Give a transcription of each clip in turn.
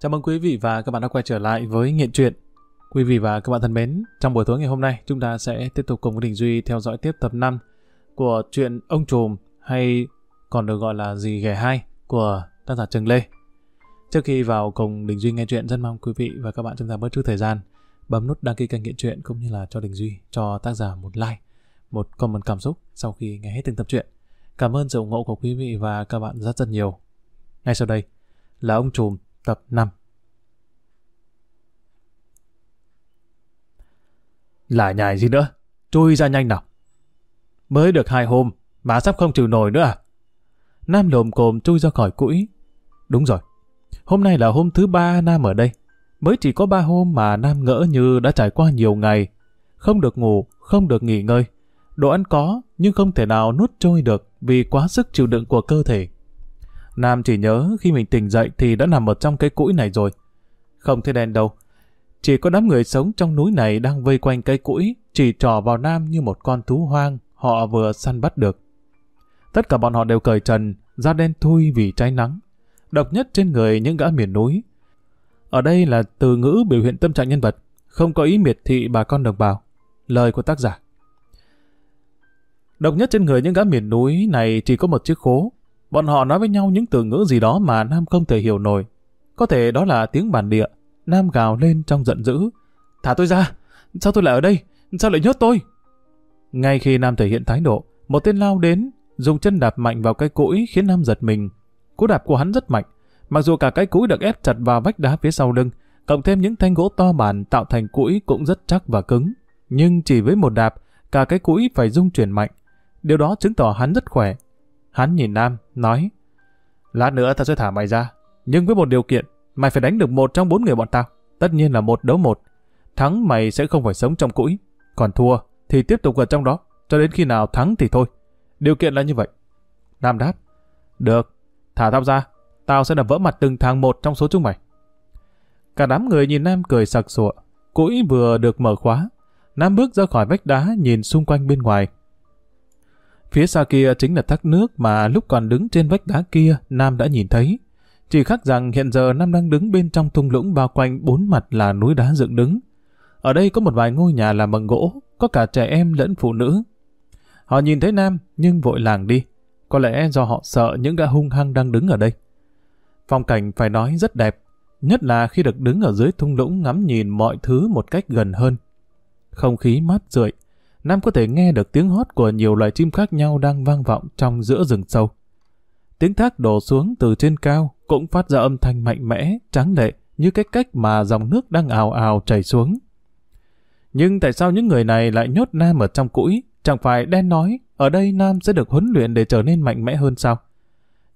Chào mừng quý vị và các bạn đã quay trở lại với Nghiện Truyện. Quý vị và các bạn thân mến, trong buổi tối ngày hôm nay chúng ta sẽ tiếp tục cùng với Đình Duy theo dõi tiếp tập 5 của truyện Ông Trùm hay còn được gọi là gì Ghẻ hai của tác giả Trừng Lê. Trước khi vào cùng Đình Duy nghe chuyện, rất mong quý vị và các bạn chúng ta bớt chút thời gian bấm nút đăng ký kênh Nghiện Truyện cũng như là cho Đình Duy, cho tác giả một like, một comment cảm xúc sau khi nghe hết từng tập truyện. Cảm ơn sự ủng hộ của quý vị và các bạn rất rất nhiều. Ngay sau đây là Ông Trùm tập 5. Lại nhài gì nữa? Chui ra nhanh nào. Mới được hai hôm, mà sắp không chịu nổi nữa à? Nam lồm cồm chui ra khỏi cũi. Đúng rồi, hôm nay là hôm thứ ba Nam ở đây. Mới chỉ có ba hôm mà Nam ngỡ như đã trải qua nhiều ngày. Không được ngủ, không được nghỉ ngơi. Đồ ăn có, nhưng không thể nào nuốt trôi được vì quá sức chịu đựng của cơ thể. Nam chỉ nhớ khi mình tỉnh dậy thì đã nằm ở trong cái cũi này rồi. Không thấy đèn đâu, chỉ có đám người sống trong núi này đang vây quanh cây cũi, chỉ trò vào Nam như một con thú hoang họ vừa săn bắt được. Tất cả bọn họ đều cởi trần, da đen thui vì cháy nắng. Độc nhất trên người những gã miền núi. Ở đây là từ ngữ biểu hiện tâm trạng nhân vật, không có ý miệt thị bà con đồng bào. Lời của tác giả. Độc nhất trên người những gã miền núi này chỉ có một chiếc khố. Bọn họ nói với nhau những từ ngữ gì đó mà Nam không thể hiểu nổi. Có thể đó là tiếng bản địa, Nam gào lên trong giận dữ. Thả tôi ra! Sao tôi lại ở đây? Sao lại nhốt tôi? Ngay khi Nam thể hiện thái độ, một tên lao đến, dùng chân đạp mạnh vào cái cũi khiến Nam giật mình. Cú đạp của hắn rất mạnh, mặc dù cả cái cũi được ép chặt vào vách đá phía sau lưng, cộng thêm những thanh gỗ to bản tạo thành cũi cũng rất chắc và cứng. Nhưng chỉ với một đạp, cả cái cũi phải rung chuyển mạnh. Điều đó chứng tỏ hắn rất khỏe. Hắn nhìn Nam, nói, Lát nữa ta sẽ thả mày ra, nhưng với một điều kiện, Mày phải đánh được một trong bốn người bọn tao. Tất nhiên là một đấu một. Thắng mày sẽ không phải sống trong cũi. Còn thua thì tiếp tục ở trong đó. Cho đến khi nào thắng thì thôi. Điều kiện là như vậy. Nam đáp. Được. Thả tao ra. Tao sẽ đập vỡ mặt từng thằng một trong số chúng mày. Cả đám người nhìn Nam cười sặc sụa. Cũi vừa được mở khóa. Nam bước ra khỏi vách đá nhìn xung quanh bên ngoài. Phía xa kia chính là thác nước mà lúc còn đứng trên vách đá kia Nam đã nhìn thấy. Chỉ khác rằng hiện giờ Nam đang đứng bên trong thung lũng bao quanh bốn mặt là núi đá dựng đứng. Ở đây có một vài ngôi nhà làm bằng gỗ, có cả trẻ em lẫn phụ nữ. Họ nhìn thấy Nam nhưng vội làng đi. Có lẽ do họ sợ những gã hung hăng đang đứng ở đây. Phong cảnh phải nói rất đẹp, nhất là khi được đứng ở dưới thung lũng ngắm nhìn mọi thứ một cách gần hơn. Không khí mát rượi, Nam có thể nghe được tiếng hót của nhiều loài chim khác nhau đang vang vọng trong giữa rừng sâu. Tiếng thác đổ xuống từ trên cao cũng phát ra âm thanh mạnh mẽ, tráng lệ như cái cách mà dòng nước đang ào ào chảy xuống. Nhưng tại sao những người này lại nhốt Nam ở trong cũi? Chẳng phải đen nói, ở đây Nam sẽ được huấn luyện để trở nên mạnh mẽ hơn sao?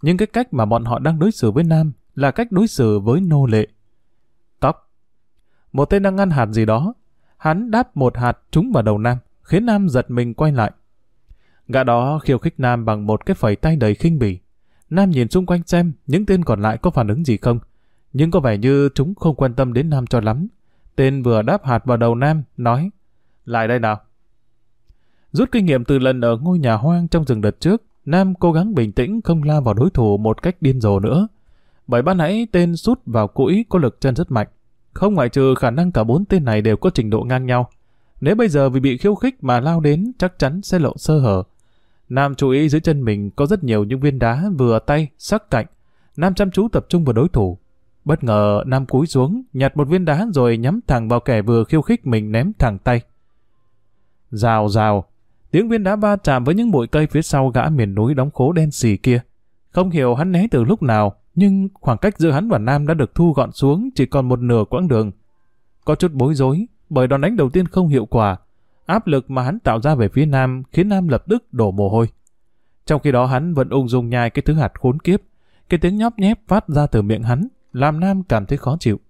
Nhưng cái cách mà bọn họ đang đối xử với Nam là cách đối xử với nô lệ. Tóc. Một tên đang ăn hạt gì đó. Hắn đáp một hạt trúng vào đầu Nam, khiến Nam giật mình quay lại. Gã đó khiêu khích Nam bằng một cái phẩy tay đầy khinh bỉ. Nam nhìn xung quanh xem những tên còn lại có phản ứng gì không. Nhưng có vẻ như chúng không quan tâm đến Nam cho lắm. Tên vừa đáp hạt vào đầu Nam, nói Lại đây nào. Rút kinh nghiệm từ lần ở ngôi nhà hoang trong rừng đợt trước, Nam cố gắng bình tĩnh không la vào đối thủ một cách điên rồ nữa. Bởi ban nãy tên sút vào cũi có lực chân rất mạnh. Không ngoại trừ khả năng cả bốn tên này đều có trình độ ngang nhau. Nếu bây giờ vì bị khiêu khích mà lao đến chắc chắn sẽ lộ sơ hở. Nam chú ý dưới chân mình có rất nhiều những viên đá vừa tay, sắc cạnh. Nam chăm chú tập trung vào đối thủ. Bất ngờ Nam cúi xuống, nhặt một viên đá rồi nhắm thẳng vào kẻ vừa khiêu khích mình ném thẳng tay. Rào rào, tiếng viên đá va chạm với những bụi cây phía sau gã miền núi đóng khố đen xì kia. Không hiểu hắn né từ lúc nào, nhưng khoảng cách giữa hắn và Nam đã được thu gọn xuống chỉ còn một nửa quãng đường. Có chút bối rối, bởi đòn đánh đầu tiên không hiệu quả, Áp lực mà hắn tạo ra về phía Nam khiến Nam lập tức đổ mồ hôi. Trong khi đó hắn vẫn ung dung nhai cái thứ hạt khốn kiếp. Cái tiếng nhóp nhép phát ra từ miệng hắn, làm Nam cảm thấy khó chịu.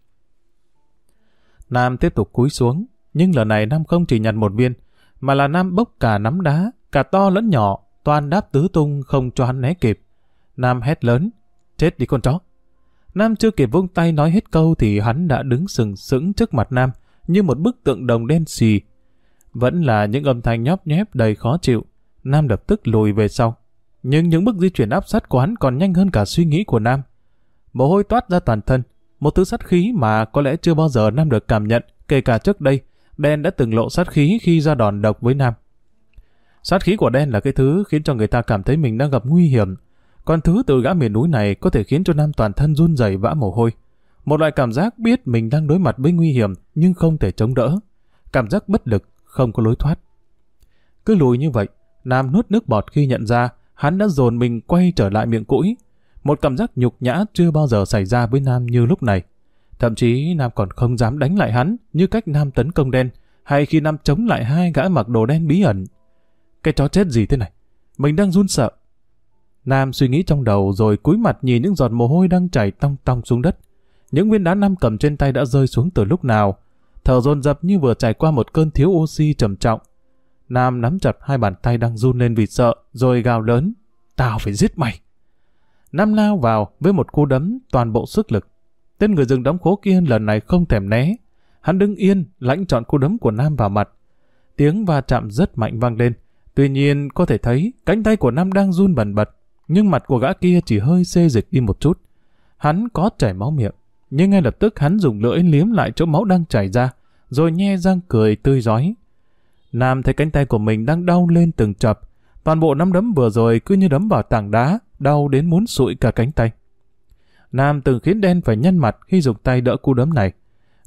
Nam tiếp tục cúi xuống, nhưng lần này Nam không chỉ nhặt một viên, mà là Nam bốc cả nắm đá, cả to lẫn nhỏ, toàn đáp tứ tung không cho hắn né kịp. Nam hét lớn, chết đi con chó. Nam chưa kịp vung tay nói hết câu thì hắn đã đứng sừng sững trước mặt Nam, như một bức tượng đồng đen xì, vẫn là những âm thanh nhóp nhép đầy khó chịu. Nam lập tức lùi về sau. Nhưng những bước di chuyển áp sát của hắn còn nhanh hơn cả suy nghĩ của Nam. Mồ hôi toát ra toàn thân. một thứ sát khí mà có lẽ chưa bao giờ Nam được cảm nhận, kể cả trước đây, đen đã từng lộ sát khí khi ra đòn độc với Nam. Sát khí của đen là cái thứ khiến cho người ta cảm thấy mình đang gặp nguy hiểm, còn thứ từ gã miền núi này có thể khiến cho Nam toàn thân run rẩy vã mồ hôi. Một loại cảm giác biết mình đang đối mặt với nguy hiểm nhưng không thể chống đỡ. Cảm giác bất lực, không có lối thoát. Cứ lùi như vậy, Nam nuốt nước bọt khi nhận ra hắn đã dồn mình quay trở lại miệng cũi. Một cảm giác nhục nhã chưa bao giờ xảy ra với Nam như lúc này. Thậm chí Nam còn không dám đánh lại hắn như cách Nam tấn công đen hay khi Nam chống lại hai gã mặc đồ đen bí ẩn. Cái chó chết gì thế này? Mình đang run sợ. Nam suy nghĩ trong đầu rồi cúi mặt nhìn những giọt mồ hôi đang chảy tong tong xuống đất. Những viên đá Nam cầm trên tay đã rơi xuống từ lúc nào. Thở dồn dập như vừa trải qua một cơn thiếu oxy trầm trọng. Nam nắm chặt hai bàn tay đang run lên vì sợ, rồi gào lớn. Tao phải giết mày. Nam lao vào với một cú đấm toàn bộ sức lực. Tên người rừng đóng khố kia lần này không thèm né. Hắn đứng yên, lãnh chọn cú đấm của Nam vào mặt. Tiếng va chạm rất mạnh vang lên. Tuy nhiên, có thể thấy cánh tay của Nam đang run bần bật, nhưng mặt của gã kia chỉ hơi xê dịch đi một chút. Hắn có chảy máu miệng, nhưng ngay lập tức hắn dùng lưỡi liếm lại chỗ máu đang chảy ra, rồi nhe răng cười tươi giói. Nam thấy cánh tay của mình đang đau lên từng chập, toàn bộ nắm đấm vừa rồi cứ như đấm vào tảng đá, đau đến muốn sụi cả cánh tay. Nam từng khiến đen phải nhăn mặt khi dùng tay đỡ cú đấm này.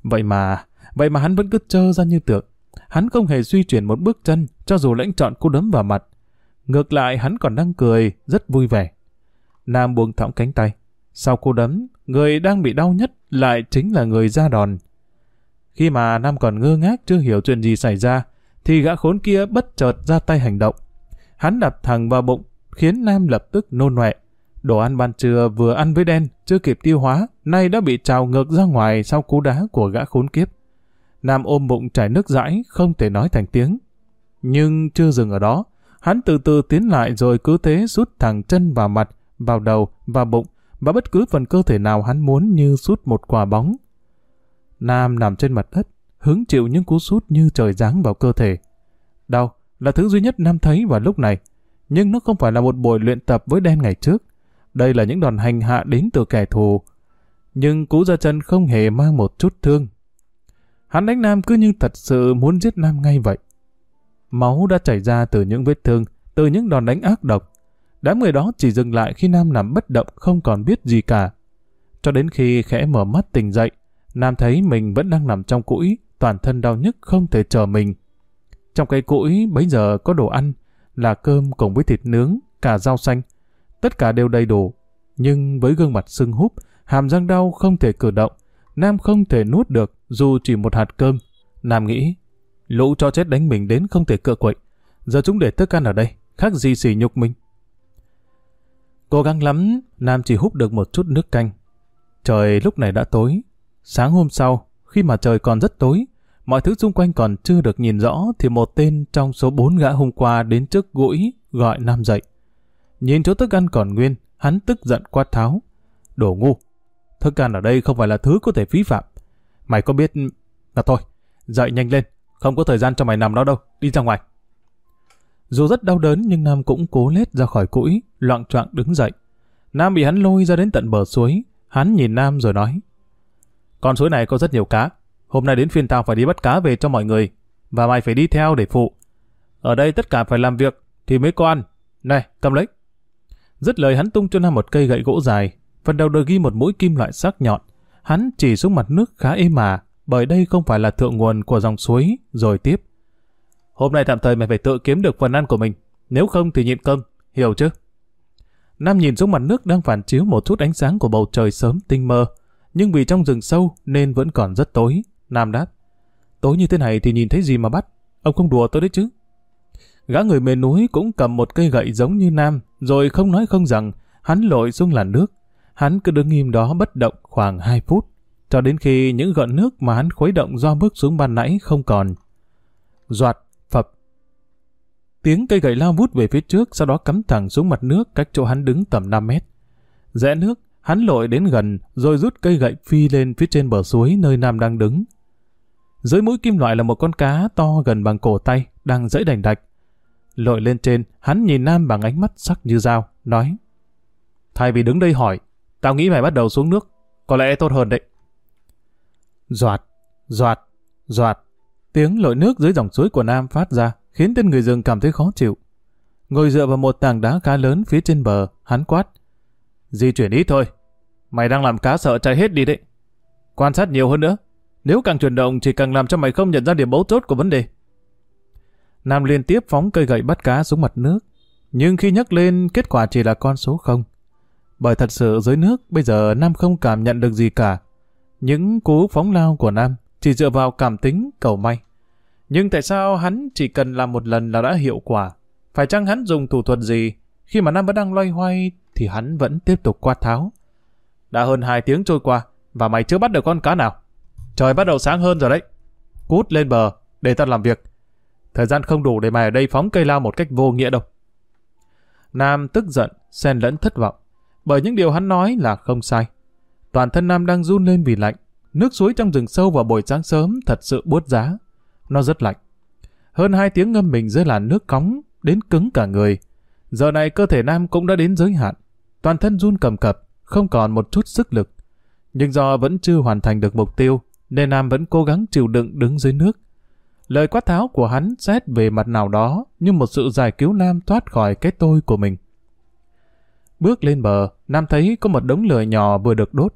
Vậy mà, vậy mà hắn vẫn cứ trơ ra như tượng. Hắn không hề suy chuyển một bước chân, cho dù lãnh chọn cú đấm vào mặt. Ngược lại hắn còn đang cười, rất vui vẻ. Nam buông thõng cánh tay. Sau cú đấm, người đang bị đau nhất lại chính là người ra đòn. Khi mà Nam còn ngơ ngác chưa hiểu chuyện gì xảy ra, thì gã khốn kia bất chợt ra tay hành động. Hắn đập thẳng vào bụng, khiến Nam lập tức nôn nọe. Đồ ăn ban trưa vừa ăn với đen, chưa kịp tiêu hóa, nay đã bị trào ngược ra ngoài sau cú đá của gã khốn kiếp. Nam ôm bụng chảy nước dãi, không thể nói thành tiếng. Nhưng chưa dừng ở đó, hắn từ từ tiến lại rồi cứ thế rút thẳng chân vào mặt, vào đầu, vào bụng, và bất cứ phần cơ thể nào hắn muốn như sút một quả bóng. Nam nằm trên mặt đất, hứng chịu những cú sút như trời giáng vào cơ thể. Đau là thứ duy nhất Nam thấy vào lúc này, nhưng nó không phải là một buổi luyện tập với đen ngày trước. Đây là những đòn hành hạ đến từ kẻ thù. Nhưng cú ra chân không hề mang một chút thương. Hắn đánh Nam cứ như thật sự muốn giết Nam ngay vậy. Máu đã chảy ra từ những vết thương, từ những đòn đánh ác độc. Đám người đó chỉ dừng lại khi Nam nằm bất động không còn biết gì cả. Cho đến khi khẽ mở mắt tỉnh dậy, Nam thấy mình vẫn đang nằm trong cũi, toàn thân đau nhức không thể chờ mình. Trong cái cũi bấy giờ có đồ ăn, là cơm cùng với thịt nướng, cả rau xanh. Tất cả đều đầy đủ, nhưng với gương mặt sưng húp, hàm răng đau không thể cử động, Nam không thể nuốt được dù chỉ một hạt cơm. Nam nghĩ, lũ cho chết đánh mình đến không thể cựa quậy. Giờ chúng để thức ăn ở đây, khác gì xỉ nhục mình. Cố gắng lắm, Nam chỉ hút được một chút nước canh. Trời lúc này đã tối. Sáng hôm sau, khi mà trời còn rất tối, mọi thứ xung quanh còn chưa được nhìn rõ thì một tên trong số bốn gã hôm qua đến trước gũi gọi Nam dậy. Nhìn chỗ thức ăn còn nguyên, hắn tức giận quát tháo. Đồ ngu, thức ăn ở đây không phải là thứ có thể phí phạm. Mày có biết... Là thôi, dậy nhanh lên, không có thời gian cho mày nằm đó đâu, đi ra ngoài. Dù rất đau đớn nhưng Nam cũng cố lết ra khỏi cũi, loạn trọng đứng dậy. Nam bị hắn lôi ra đến tận bờ suối, hắn nhìn Nam rồi nói. Con suối này có rất nhiều cá, hôm nay đến phiên tao phải đi bắt cá về cho mọi người, và mày phải đi theo để phụ. Ở đây tất cả phải làm việc, thì mới có ăn. Này, cầm lấy. Dứt lời hắn tung cho Nam một cây gậy gỗ dài, phần đầu được ghi một mũi kim loại sắc nhọn. Hắn chỉ xuống mặt nước khá êm mà, bởi đây không phải là thượng nguồn của dòng suối, rồi tiếp. Hôm nay tạm thời mày phải tự kiếm được phần ăn của mình, nếu không thì nhịn cơm, hiểu chứ? Nam nhìn xuống mặt nước đang phản chiếu một chút ánh sáng của bầu trời sớm tinh mơ, nhưng vì trong rừng sâu nên vẫn còn rất tối. Nam đáp, tối như thế này thì nhìn thấy gì mà bắt, ông không đùa tôi đấy chứ. Gã người miền núi cũng cầm một cây gậy giống như Nam, rồi không nói không rằng, hắn lội xuống làn nước. Hắn cứ đứng im đó bất động khoảng 2 phút, cho đến khi những gợn nước mà hắn khuấy động do bước xuống ban nãy không còn. Doạt. Tiếng cây gậy lao vút về phía trước, sau đó cắm thẳng xuống mặt nước cách chỗ hắn đứng tầm 5 mét. Rẽ nước, hắn lội đến gần, rồi rút cây gậy phi lên phía trên bờ suối nơi Nam đang đứng. Dưới mũi kim loại là một con cá to gần bằng cổ tay, đang dẫy đành đạch. Lội lên trên, hắn nhìn Nam bằng ánh mắt sắc như dao, nói Thay vì đứng đây hỏi, tao nghĩ mày bắt đầu xuống nước, có lẽ tốt hơn đấy. Doạt, doạt, doạt. Tiếng lội nước dưới dòng suối của Nam phát ra, khiến tên người rừng cảm thấy khó chịu. Ngồi dựa vào một tảng đá khá lớn phía trên bờ, hắn quát. Di chuyển ít thôi. Mày đang làm cá sợ chạy hết đi đấy. Quan sát nhiều hơn nữa. Nếu càng chuyển động chỉ càng làm cho mày không nhận ra điểm mấu chốt của vấn đề. Nam liên tiếp phóng cây gậy bắt cá xuống mặt nước. Nhưng khi nhấc lên, kết quả chỉ là con số không. Bởi thật sự dưới nước, bây giờ Nam không cảm nhận được gì cả. Những cú phóng lao của Nam chỉ dựa vào cảm tính cầu may. Nhưng tại sao hắn chỉ cần làm một lần là đã hiệu quả? Phải chăng hắn dùng thủ thuật gì? Khi mà Nam vẫn đang loay hoay thì hắn vẫn tiếp tục quát tháo. Đã hơn hai tiếng trôi qua và mày chưa bắt được con cá nào. Trời bắt đầu sáng hơn rồi đấy. Cút lên bờ để ta làm việc. Thời gian không đủ để mày ở đây phóng cây lao một cách vô nghĩa đâu. Nam tức giận, xen lẫn thất vọng. Bởi những điều hắn nói là không sai. Toàn thân Nam đang run lên vì lạnh. Nước suối trong rừng sâu vào buổi sáng sớm thật sự buốt giá. Nó rất lạnh. Hơn hai tiếng ngâm mình dưới làn nước cóng, đến cứng cả người. Giờ này cơ thể Nam cũng đã đến giới hạn. Toàn thân run cầm cập, không còn một chút sức lực. Nhưng do vẫn chưa hoàn thành được mục tiêu, nên Nam vẫn cố gắng chịu đựng đứng dưới nước. Lời quát tháo của hắn xét về mặt nào đó như một sự giải cứu Nam thoát khỏi cái tôi của mình. Bước lên bờ, Nam thấy có một đống lửa nhỏ vừa được đốt.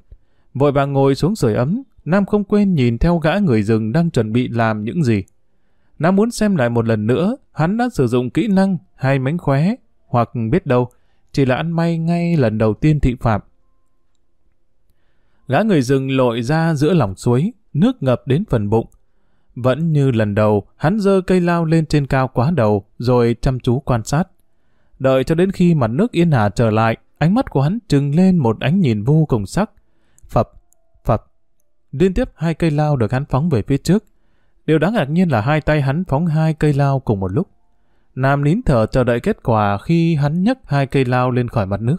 Vội vàng ngồi xuống sưởi ấm, Nam không quên nhìn theo gã người rừng đang chuẩn bị làm những gì. Nam muốn xem lại một lần nữa hắn đã sử dụng kỹ năng hay mánh khóe, hoặc biết đâu, chỉ là ăn may ngay lần đầu tiên thị phạm. Gã người rừng lội ra giữa lòng suối, nước ngập đến phần bụng. Vẫn như lần đầu, hắn dơ cây lao lên trên cao quá đầu, rồi chăm chú quan sát. Đợi cho đến khi mặt nước yên hà trở lại, ánh mắt của hắn trừng lên một ánh nhìn vô cùng sắc. Phập, phập. Liên tiếp hai cây lao được hắn phóng về phía trước. Điều đáng ngạc nhiên là hai tay hắn phóng hai cây lao cùng một lúc. Nam nín thở chờ đợi kết quả khi hắn nhấc hai cây lao lên khỏi mặt nước.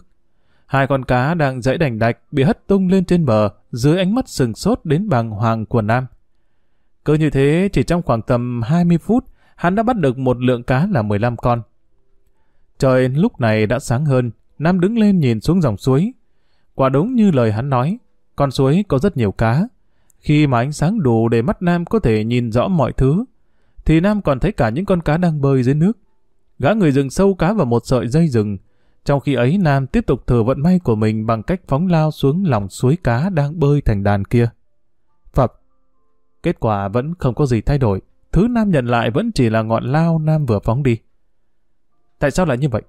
Hai con cá đang dãy đành đạch bị hất tung lên trên bờ dưới ánh mắt sừng sốt đến bàng hoàng của Nam. Cứ như thế, chỉ trong khoảng tầm 20 phút, hắn đã bắt được một lượng cá là 15 con. Trời lúc này đã sáng hơn, Nam đứng lên nhìn xuống dòng suối. Quả đúng như lời hắn nói, con suối có rất nhiều cá. Khi mà ánh sáng đủ để mắt Nam có thể nhìn rõ mọi thứ, thì Nam còn thấy cả những con cá đang bơi dưới nước. Gã người rừng sâu cá vào một sợi dây rừng. Trong khi ấy Nam tiếp tục thử vận may của mình bằng cách phóng lao xuống lòng suối cá đang bơi thành đàn kia. Phập. Kết quả vẫn không có gì thay đổi. Thứ Nam nhận lại vẫn chỉ là ngọn lao Nam vừa phóng đi. Tại sao lại như vậy?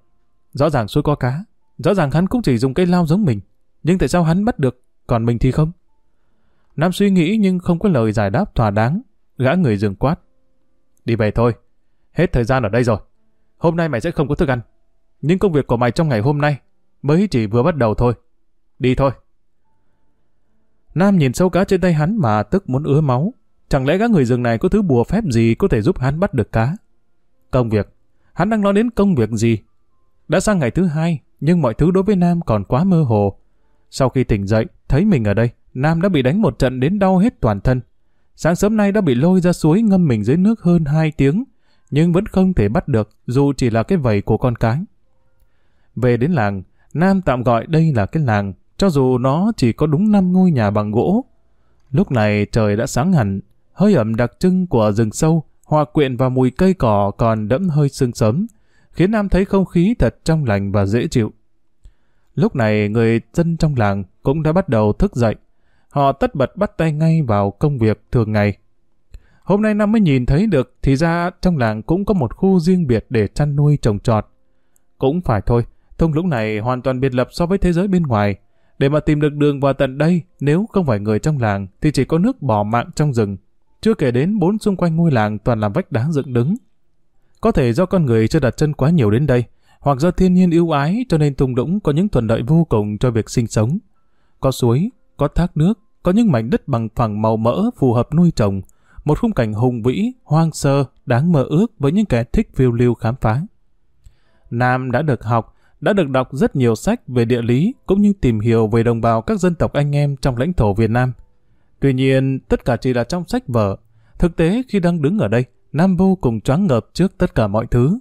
Rõ ràng suối có cá. Rõ ràng hắn cũng chỉ dùng cây lao giống mình. Nhưng tại sao hắn bắt được, còn mình thì không? Nam suy nghĩ nhưng không có lời giải đáp thỏa đáng. Gã người dừng quát. Đi về thôi. Hết thời gian ở đây rồi. Hôm nay mày sẽ không có thức ăn. Nhưng công việc của mày trong ngày hôm nay mới chỉ vừa bắt đầu thôi. Đi thôi. Nam nhìn sâu cá trên tay hắn mà tức muốn ứa máu. Chẳng lẽ gã người rừng này có thứ bùa phép gì có thể giúp hắn bắt được cá? Công việc. Hắn đang nói đến công việc gì? Đã sang ngày thứ hai, nhưng mọi thứ đối với Nam còn quá mơ hồ. Sau khi tỉnh dậy, thấy mình ở đây, Nam đã bị đánh một trận đến đau hết toàn thân. Sáng sớm nay đã bị lôi ra suối ngâm mình dưới nước hơn 2 tiếng, nhưng vẫn không thể bắt được dù chỉ là cái vầy của con cái. Về đến làng, Nam tạm gọi đây là cái làng, cho dù nó chỉ có đúng 5 ngôi nhà bằng gỗ. Lúc này trời đã sáng hẳn, hơi ẩm đặc trưng của rừng sâu, hòa quyện vào mùi cây cỏ còn đẫm hơi sương sớm, khiến Nam thấy không khí thật trong lành và dễ chịu. Lúc này người dân trong làng cũng đã bắt đầu thức dậy, Họ tất bật bắt tay ngay vào công việc thường ngày. Hôm nay Nam mới nhìn thấy được thì ra trong làng cũng có một khu riêng biệt để chăn nuôi trồng trọt. Cũng phải thôi, thung lũng này hoàn toàn biệt lập so với thế giới bên ngoài. Để mà tìm được đường vào tận đây, nếu không phải người trong làng thì chỉ có nước bỏ mạng trong rừng. Chưa kể đến bốn xung quanh ngôi làng toàn làm vách đá dựng đứng. Có thể do con người chưa đặt chân quá nhiều đến đây, hoặc do thiên nhiên ưu ái cho nên thung lũng có những thuận lợi vô cùng cho việc sinh sống. Có suối, có thác nước, có những mảnh đất bằng phẳng màu mỡ phù hợp nuôi trồng, một khung cảnh hùng vĩ, hoang sơ, đáng mơ ước với những kẻ thích phiêu lưu khám phá. Nam đã được học, đã được đọc rất nhiều sách về địa lý cũng như tìm hiểu về đồng bào các dân tộc anh em trong lãnh thổ Việt Nam. Tuy nhiên, tất cả chỉ là trong sách vở. Thực tế khi đang đứng ở đây, Nam vô cùng choáng ngợp trước tất cả mọi thứ.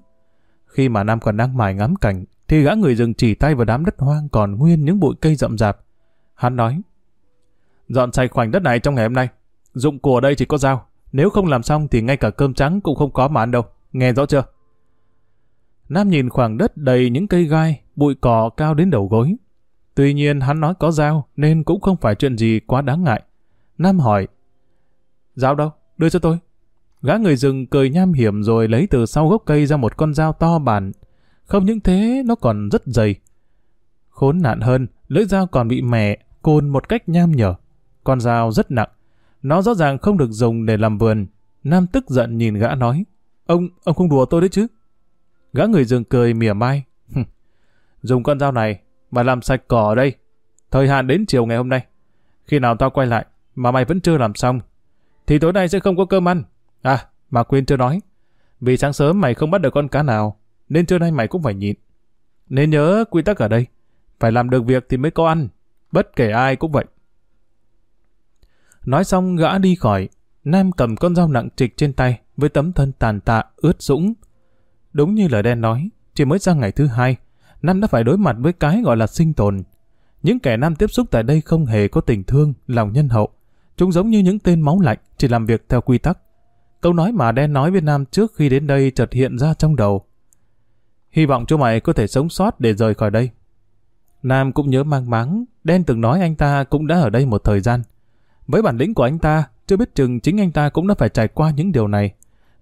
Khi mà Nam còn đang mải ngắm cảnh, thì gã người rừng chỉ tay vào đám đất hoang còn nguyên những bụi cây rậm rạp. Hắn nói, Dọn sạch khoảnh đất này trong ngày hôm nay. Dụng cụ ở đây chỉ có dao. Nếu không làm xong thì ngay cả cơm trắng cũng không có mà ăn đâu. Nghe rõ chưa? Nam nhìn khoảng đất đầy những cây gai, bụi cỏ cao đến đầu gối. Tuy nhiên hắn nói có dao nên cũng không phải chuyện gì quá đáng ngại. Nam hỏi, Dao đâu? Đưa cho tôi. Gã người rừng cười nham hiểm rồi lấy từ sau gốc cây ra một con dao to bản. Không những thế, nó còn rất dày. Khốn nạn hơn, lưỡi dao còn bị mẻ, côn một cách nham nhở. Con dao rất nặng. Nó rõ ràng không được dùng để làm vườn. Nam tức giận nhìn gã nói, Ông, ông không đùa tôi đấy chứ? Gã người rừng cười mỉa mai. Dùng con dao này mà làm sạch cỏ ở đây. Thời hạn đến chiều ngày hôm nay. Khi nào tao quay lại mà mày vẫn chưa làm xong thì tối nay sẽ không có cơm ăn. À, mà quên chưa nói. Vì sáng sớm mày không bắt được con cá nào, nên trưa nay mày cũng phải nhịn. Nên nhớ quy tắc ở đây. Phải làm được việc thì mới có ăn. Bất kể ai cũng vậy. Nói xong gã đi khỏi. Nam cầm con dao nặng trịch trên tay với tấm thân tàn tạ, ướt sũng. Đúng như lời đen nói, chỉ mới sang ngày thứ hai, Nam đã phải đối mặt với cái gọi là sinh tồn. Những kẻ Nam tiếp xúc tại đây không hề có tình thương, lòng nhân hậu. Chúng giống như những tên máu lạnh, chỉ làm việc theo quy tắc. Câu nói mà đen nói với Nam trước khi đến đây chợt hiện ra trong đầu. Hy vọng chú mày có thể sống sót để rời khỏi đây. Nam cũng nhớ mang máng, đen từng nói anh ta cũng đã ở đây một thời gian. Với bản lĩnh của anh ta, chưa biết chừng chính anh ta cũng đã phải trải qua những điều này,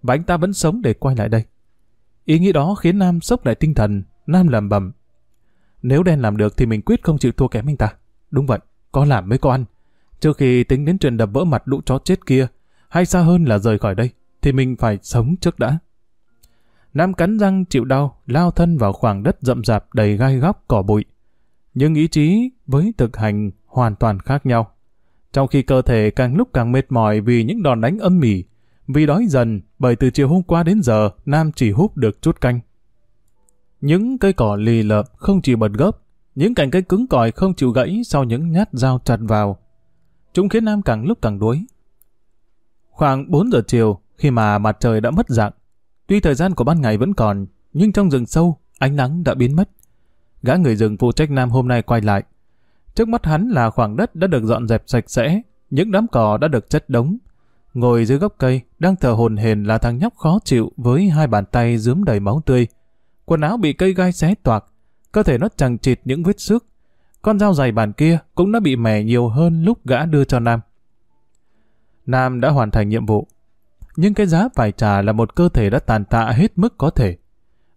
và anh ta vẫn sống để quay lại đây. Ý nghĩ đó khiến Nam sốc lại tinh thần, Nam lầm bầm. Nếu đen làm được thì mình quyết không chịu thua kém anh ta. Đúng vậy, có làm mới có ăn. Trước khi tính đến chuyện đập vỡ mặt lũ chó chết kia, hay xa hơn là rời khỏi đây, thì mình phải sống trước đã. Nam cắn răng chịu đau, lao thân vào khoảng đất rậm rạp đầy gai góc cỏ bụi. Nhưng ý chí với thực hành hoàn toàn khác nhau. Trong khi cơ thể càng lúc càng mệt mỏi vì những đòn đánh âm mỉ, vì đói dần bởi từ chiều hôm qua đến giờ Nam chỉ hút được chút canh. Những cây cỏ lì lợp không chịu bật gốc, những cành cây cứng cỏi không chịu gãy sau những nhát dao chặt vào. Chúng khiến Nam càng lúc càng đuối. Khoảng 4 giờ chiều, khi mà mặt trời đã mất dạng, tuy thời gian của ban ngày vẫn còn, nhưng trong rừng sâu, ánh nắng đã biến mất. Gã người rừng phụ trách Nam hôm nay quay lại. Trước mắt hắn là khoảng đất đã được dọn dẹp sạch sẽ, những đám cỏ đã được chất đống. Ngồi dưới gốc cây, đang thở hồn hền là thằng nhóc khó chịu với hai bàn tay dướm đầy máu tươi. Quần áo bị cây gai xé toạc, cơ thể nó chẳng chịt những vết xước. Con dao dày bàn kia cũng đã bị mẻ nhiều hơn lúc gã đưa cho Nam. Nam đã hoàn thành nhiệm vụ. Nhưng cái giá phải trả là một cơ thể đã tàn tạ hết mức có thể.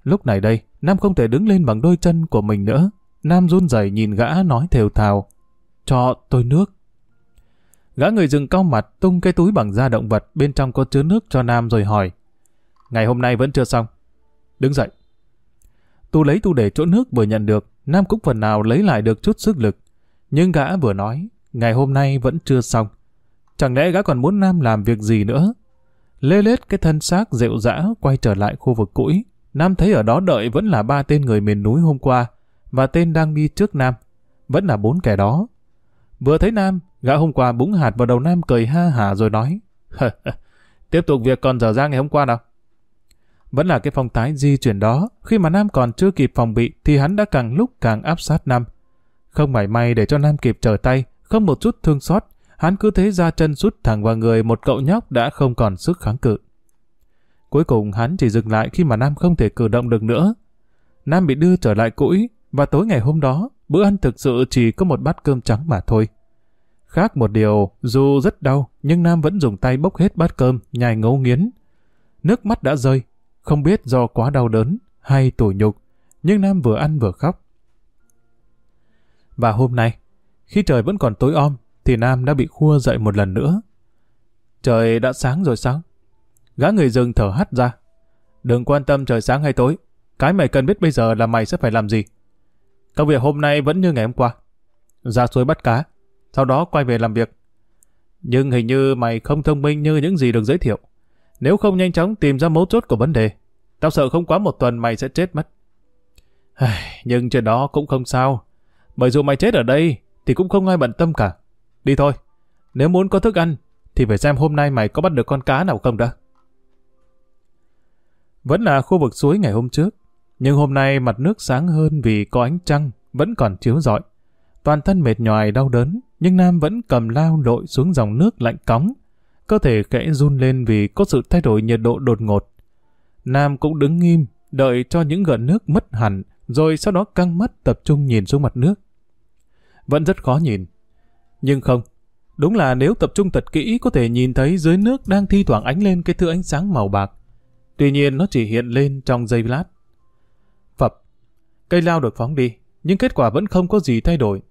Lúc này đây, Nam không thể đứng lên bằng đôi chân của mình nữa. Nam run rẩy nhìn gã nói thều thào. Cho tôi nước. Gã người rừng cao mặt tung cái túi bằng da động vật bên trong có chứa nước cho Nam rồi hỏi. Ngày hôm nay vẫn chưa xong. Đứng dậy. Tu lấy tu để chỗ nước vừa nhận được, Nam cũng phần nào lấy lại được chút sức lực. Nhưng gã vừa nói, ngày hôm nay vẫn chưa xong. Chẳng lẽ gã còn muốn Nam làm việc gì nữa? Lê lết cái thân xác rệu rã quay trở lại khu vực cũi. Nam thấy ở đó đợi vẫn là ba tên người miền núi hôm qua, và tên đang đi trước Nam. Vẫn là bốn kẻ đó. Vừa thấy Nam, gã hôm qua búng hạt vào đầu Nam cười ha hả rồi nói. Tiếp tục việc còn dở dang ngày hôm qua nào. Vẫn là cái phong tái di chuyển đó, khi mà Nam còn chưa kịp phòng bị thì hắn đã càng lúc càng áp sát Nam. Không mảy may để cho Nam kịp trở tay, không một chút thương xót, hắn cứ thế ra chân sút thẳng vào người một cậu nhóc đã không còn sức kháng cự. Cuối cùng hắn chỉ dừng lại khi mà Nam không thể cử động được nữa. Nam bị đưa trở lại cũi, và tối ngày hôm đó, bữa ăn thực sự chỉ có một bát cơm trắng mà thôi. Khác một điều, dù rất đau, nhưng Nam vẫn dùng tay bốc hết bát cơm, nhai ngấu nghiến. Nước mắt đã rơi, không biết do quá đau đớn hay tủi nhục, nhưng Nam vừa ăn vừa khóc. Và hôm nay, khi trời vẫn còn tối om, thì Nam đã bị khua dậy một lần nữa. Trời đã sáng rồi sao? Gã người rừng thở hắt ra. Đừng quan tâm trời sáng hay tối. Cái mày cần biết bây giờ là mày sẽ phải làm gì. Công việc hôm nay vẫn như ngày hôm qua. Ra suối bắt cá, sau đó quay về làm việc. Nhưng hình như mày không thông minh như những gì được giới thiệu. Nếu không nhanh chóng tìm ra mấu chốt của vấn đề, tao sợ không quá một tuần mày sẽ chết mất. Nhưng chuyện đó cũng không sao. Bởi dù mày chết ở đây, thì cũng không ai bận tâm cả. Đi thôi, nếu muốn có thức ăn, thì phải xem hôm nay mày có bắt được con cá nào không đã. Vẫn là khu vực suối ngày hôm trước, nhưng hôm nay mặt nước sáng hơn vì có ánh trăng vẫn còn chiếu rọi. Toàn thân mệt nhoài đau đớn, nhưng Nam vẫn cầm lao lội xuống dòng nước lạnh cóng. cơ thể khẽ run lên vì có sự thay đổi nhiệt độ đột ngột. Nam cũng đứng nghiêm, đợi cho những gợn nước mất hẳn, rồi sau đó căng mắt tập trung nhìn xuống mặt nước. Vẫn rất khó nhìn. Nhưng không, đúng là nếu tập trung thật kỹ có thể nhìn thấy dưới nước đang thi thoảng ánh lên cái thứ ánh sáng màu bạc. Tuy nhiên nó chỉ hiện lên trong giây lát. Cây lao được phóng đi, nhưng kết quả vẫn không có gì thay đổi.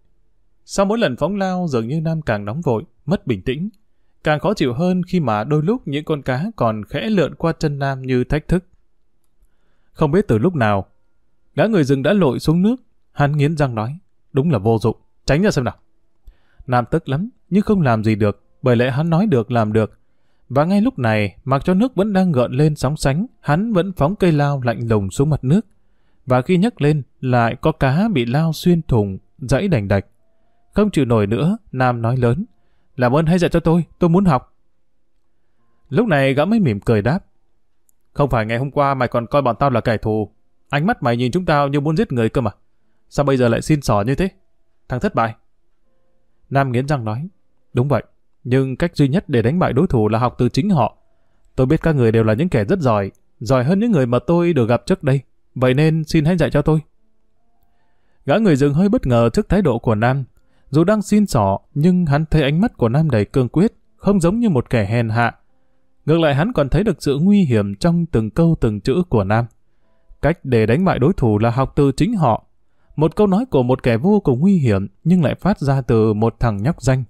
Sau mỗi lần phóng lao dường như Nam càng nóng vội, mất bình tĩnh. Càng khó chịu hơn khi mà đôi lúc những con cá còn khẽ lượn qua chân Nam như thách thức. Không biết từ lúc nào, gã người rừng đã lội xuống nước, hắn nghiến răng nói, đúng là vô dụng, tránh ra xem nào. Nam tức lắm, nhưng không làm gì được, bởi lẽ hắn nói được làm được. Và ngay lúc này, mặc cho nước vẫn đang gợn lên sóng sánh, hắn vẫn phóng cây lao lạnh lùng xuống mặt nước. Và khi nhấc lên, lại có cá bị lao xuyên thùng, dãy đành đạch. Không chịu nổi nữa, Nam nói lớn. Làm ơn hãy dạy cho tôi, tôi muốn học. Lúc này gã mới mỉm cười đáp. Không phải ngày hôm qua mày còn coi bọn tao là kẻ thù. Ánh mắt mày nhìn chúng tao như muốn giết người cơ mà. Sao bây giờ lại xin sỏ như thế? Thằng thất bại. Nam nghiến răng nói. Đúng vậy. Nhưng cách duy nhất để đánh bại đối thủ là học từ chính họ. Tôi biết các người đều là những kẻ rất giỏi. Giỏi hơn những người mà tôi được gặp trước đây. Vậy nên xin hãy dạy cho tôi. Gã người rừng hơi bất ngờ trước thái độ của Nam. Dù đang xin sỏ, nhưng hắn thấy ánh mắt của Nam đầy cương quyết, không giống như một kẻ hèn hạ. Ngược lại hắn còn thấy được sự nguy hiểm trong từng câu từng chữ của Nam. Cách để đánh bại đối thủ là học từ chính họ. Một câu nói của một kẻ vô cùng nguy hiểm nhưng lại phát ra từ một thằng nhóc danh.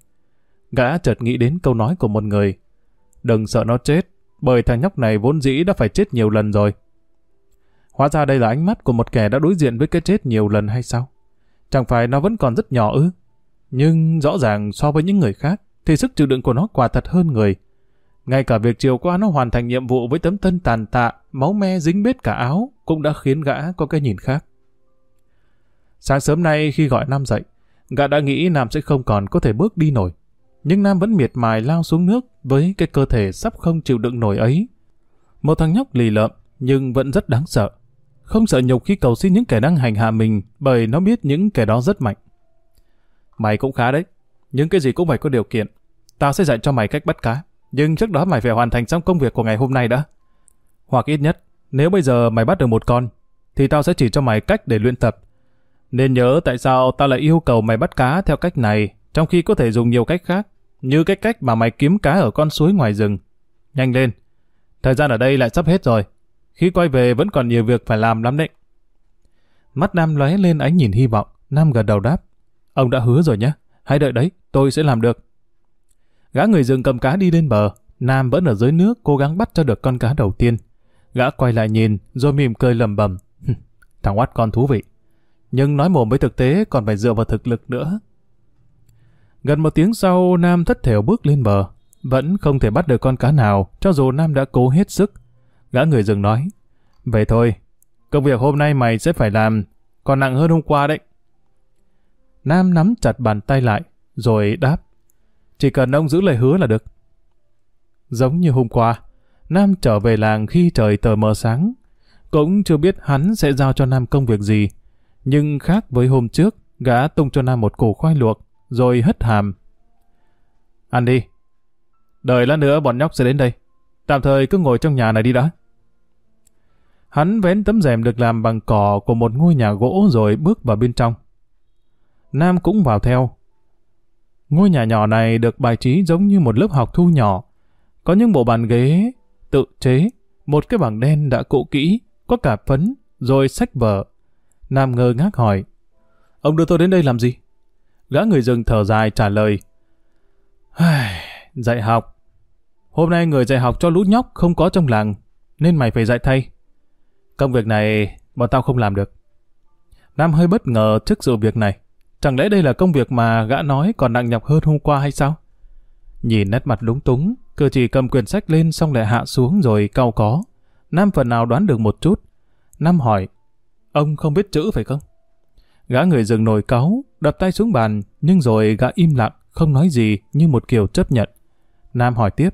Gã chợt nghĩ đến câu nói của một người. Đừng sợ nó chết, bởi thằng nhóc này vốn dĩ đã phải chết nhiều lần rồi. Hóa ra đây là ánh mắt của một kẻ đã đối diện với cái chết nhiều lần hay sao? Chẳng phải nó vẫn còn rất nhỏ ư? Nhưng rõ ràng so với những người khác, thì sức chịu đựng của nó quả thật hơn người. Ngay cả việc chiều qua nó hoàn thành nhiệm vụ với tấm thân tàn tạ, máu me dính bết cả áo, cũng đã khiến gã có cái nhìn khác. Sáng sớm nay khi gọi Nam dậy, gã đã nghĩ Nam sẽ không còn có thể bước đi nổi. Nhưng Nam vẫn miệt mài lao xuống nước với cái cơ thể sắp không chịu đựng nổi ấy. Một thằng nhóc lì lợm, nhưng vẫn rất đáng sợ. Không sợ nhục khi cầu xin những kẻ đang hành hạ mình bởi nó biết những kẻ đó rất mạnh. Mày cũng khá đấy. nhưng cái gì cũng phải có điều kiện. Tao sẽ dạy cho mày cách bắt cá. Nhưng trước đó mày phải hoàn thành xong công việc của ngày hôm nay đã. Hoặc ít nhất, nếu bây giờ mày bắt được một con, thì tao sẽ chỉ cho mày cách để luyện tập. Nên nhớ tại sao tao lại yêu cầu mày bắt cá theo cách này, trong khi có thể dùng nhiều cách khác, như cái cách mà mày kiếm cá ở con suối ngoài rừng. Nhanh lên. Thời gian ở đây lại sắp hết rồi. Khi quay về vẫn còn nhiều việc phải làm lắm đấy. Mắt Nam lóe lên ánh nhìn hy vọng, Nam gật đầu đáp. Ông đã hứa rồi nhé, hãy đợi đấy, tôi sẽ làm được. Gã người rừng cầm cá đi lên bờ, Nam vẫn ở dưới nước cố gắng bắt cho được con cá đầu tiên. Gã quay lại nhìn, rồi mỉm cười lầm bầm. Thằng oát con thú vị. Nhưng nói mồm với thực tế còn phải dựa vào thực lực nữa. Gần một tiếng sau, Nam thất thểu bước lên bờ. Vẫn không thể bắt được con cá nào, cho dù Nam đã cố hết sức. Gã người rừng nói, Vậy thôi, công việc hôm nay mày sẽ phải làm, còn nặng hơn hôm qua đấy. Nam nắm chặt bàn tay lại, rồi đáp. Chỉ cần ông giữ lời hứa là được. Giống như hôm qua, Nam trở về làng khi trời tờ mờ sáng. Cũng chưa biết hắn sẽ giao cho Nam công việc gì. Nhưng khác với hôm trước, gã tung cho Nam một củ khoai luộc, rồi hất hàm. Ăn đi. Đợi lát nữa bọn nhóc sẽ đến đây. Tạm thời cứ ngồi trong nhà này đi đã. Hắn vén tấm rèm được làm bằng cỏ của một ngôi nhà gỗ rồi bước vào bên trong. Nam cũng vào theo. Ngôi nhà nhỏ này được bài trí giống như một lớp học thu nhỏ. Có những bộ bàn ghế tự chế, một cái bảng đen đã cũ kỹ, có cả phấn, rồi sách vở. Nam ngơ ngác hỏi, ông đưa tôi đến đây làm gì? Gã người rừng thở dài trả lời, dạy học. Hôm nay người dạy học cho lũ nhóc không có trong làng, nên mày phải dạy thay. Công việc này bọn tao không làm được. Nam hơi bất ngờ trước sự việc này. Chẳng lẽ đây là công việc mà gã nói còn nặng nhọc hơn hôm qua hay sao? Nhìn nét mặt lúng túng, cử chỉ cầm quyển sách lên xong lại hạ xuống rồi cau có. Nam phần nào đoán được một chút. Nam hỏi, ông không biết chữ phải không? Gã người dừng nồi cáu, đập tay xuống bàn, nhưng rồi gã im lặng, không nói gì như một kiểu chấp nhận. Nam hỏi tiếp,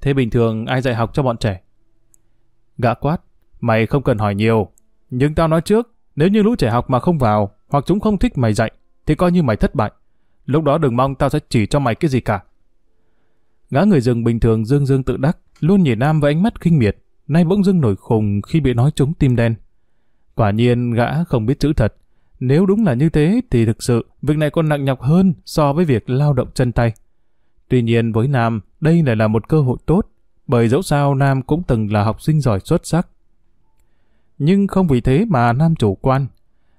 thế bình thường ai dạy học cho bọn trẻ? Gã quát, mày không cần hỏi nhiều, nhưng tao nói trước, nếu như lũ trẻ học mà không vào, hoặc chúng không thích mày dạy, thì coi như mày thất bại. Lúc đó đừng mong tao sẽ chỉ cho mày cái gì cả. Gã người rừng bình thường dương dương tự đắc, luôn nhìn Nam với ánh mắt khinh miệt, nay bỗng dưng nổi khùng khi bị nói trúng tim đen. Quả nhiên gã không biết chữ thật. Nếu đúng là như thế thì thực sự việc này còn nặng nhọc hơn so với việc lao động chân tay. Tuy nhiên với Nam, đây lại là một cơ hội tốt, bởi dẫu sao Nam cũng từng là học sinh giỏi xuất sắc. Nhưng không vì thế mà Nam chủ quan,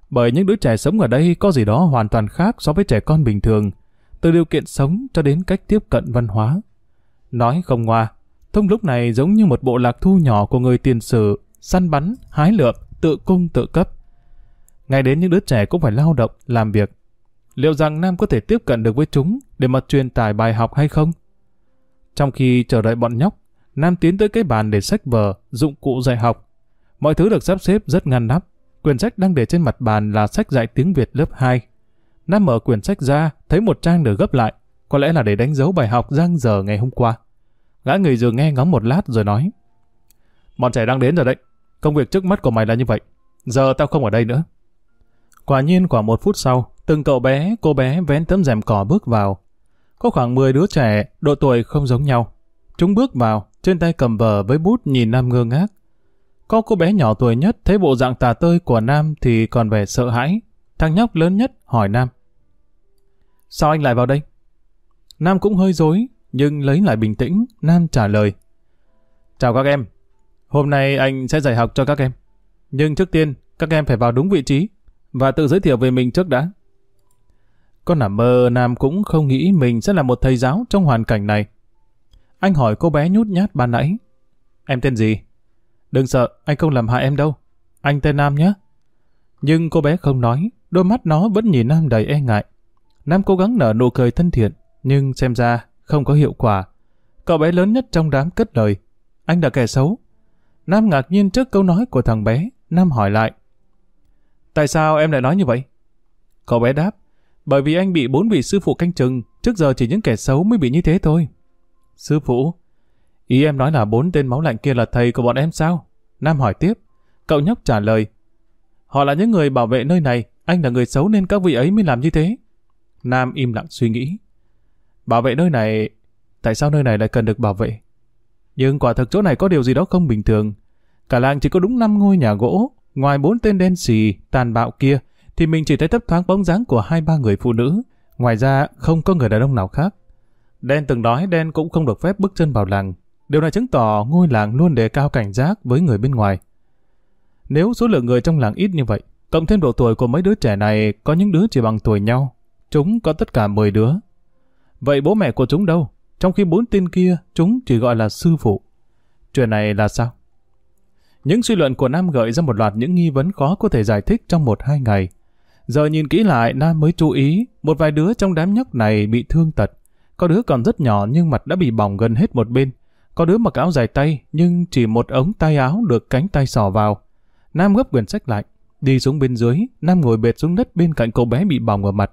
bởi những đứa trẻ sống ở đây có gì đó hoàn toàn khác so với trẻ con bình thường, từ điều kiện sống cho đến cách tiếp cận văn hóa. Nói không ngoa, thông lúc này giống như một bộ lạc thu nhỏ của người tiền sử, săn bắn, hái lượm, tự cung tự cấp. Ngay đến những đứa trẻ cũng phải lao động, làm việc. Liệu rằng Nam có thể tiếp cận được với chúng để mà truyền tải bài học hay không? Trong khi chờ đợi bọn nhóc, Nam tiến tới cái bàn để sách vở, dụng cụ dạy học. Mọi thứ được sắp xếp rất ngăn nắp. Quyển sách đang để trên mặt bàn là sách dạy tiếng Việt lớp 2. Nam mở quyển sách ra, thấy một trang được gấp lại. Có lẽ là để đánh dấu bài học giang giờ ngày hôm qua. Gã người dường nghe ngóng một lát rồi nói. Bọn trẻ đang đến rồi đấy. Công việc trước mắt của mày là như vậy. Giờ tao không ở đây nữa. Quả nhiên khoảng một phút sau, từng cậu bé, cô bé vén tấm rèm cỏ bước vào. Có khoảng 10 đứa trẻ, độ tuổi không giống nhau. Chúng bước vào, trên tay cầm vở với bút nhìn Nam ngơ ngác. Có cô bé nhỏ tuổi nhất thấy bộ dạng tà tơi của Nam thì còn vẻ sợ hãi. Thằng nhóc lớn nhất hỏi Nam. Sao anh lại vào đây? Nam cũng hơi dối, nhưng lấy lại bình tĩnh, Nam trả lời. Chào các em, hôm nay anh sẽ dạy học cho các em. Nhưng trước tiên, các em phải vào đúng vị trí và tự giới thiệu về mình trước đã. Con nằm mơ Nam cũng không nghĩ mình sẽ là một thầy giáo trong hoàn cảnh này. Anh hỏi cô bé nhút nhát ban nãy. Em tên gì? Đừng sợ, anh không làm hại em đâu. Anh tên Nam nhé. Nhưng cô bé không nói, đôi mắt nó vẫn nhìn Nam đầy e ngại. Nam cố gắng nở nụ cười thân thiện, nhưng xem ra không có hiệu quả. Cậu bé lớn nhất trong đám cất lời. Anh là kẻ xấu. Nam ngạc nhiên trước câu nói của thằng bé. Nam hỏi lại. Tại sao em lại nói như vậy? Cậu bé đáp. Bởi vì anh bị bốn vị sư phụ canh chừng, trước giờ chỉ những kẻ xấu mới bị như thế thôi. Sư phụ? Ý em nói là bốn tên máu lạnh kia là thầy của bọn em sao? Nam hỏi tiếp. Cậu nhóc trả lời. Họ là những người bảo vệ nơi này, anh là người xấu nên các vị ấy mới làm như thế. Nam im lặng suy nghĩ. Bảo vệ nơi này... Tại sao nơi này lại cần được bảo vệ? Nhưng quả thực chỗ này có điều gì đó không bình thường. Cả làng chỉ có đúng 5 ngôi nhà gỗ. Ngoài bốn tên đen xì, tàn bạo kia, thì mình chỉ thấy thấp thoáng bóng dáng của hai ba người phụ nữ. Ngoài ra, không có người đàn ông nào khác. Đen từng nói đen cũng không được phép bước chân vào làng. Điều này chứng tỏ ngôi làng luôn đề cao cảnh giác với người bên ngoài. Nếu số lượng người trong làng ít như vậy, cộng thêm độ tuổi của mấy đứa trẻ này có những đứa chỉ bằng tuổi nhau, chúng có tất cả 10 đứa. Vậy bố mẹ của chúng đâu? Trong khi bốn tên kia, chúng chỉ gọi là sư phụ. Chuyện này là sao? Những suy luận của Nam gợi ra một loạt những nghi vấn khó có thể giải thích trong một hai ngày. Giờ nhìn kỹ lại, Nam mới chú ý, một vài đứa trong đám nhóc này bị thương tật. Có đứa còn rất nhỏ nhưng mặt đã bị bỏng gần hết một bên. Có đứa mặc áo dài tay nhưng chỉ một ống tay áo được cánh tay sò vào. Nam gấp quyển sách lại, đi xuống bên dưới, Nam ngồi bệt xuống đất bên cạnh cô bé bị bỏng ở mặt.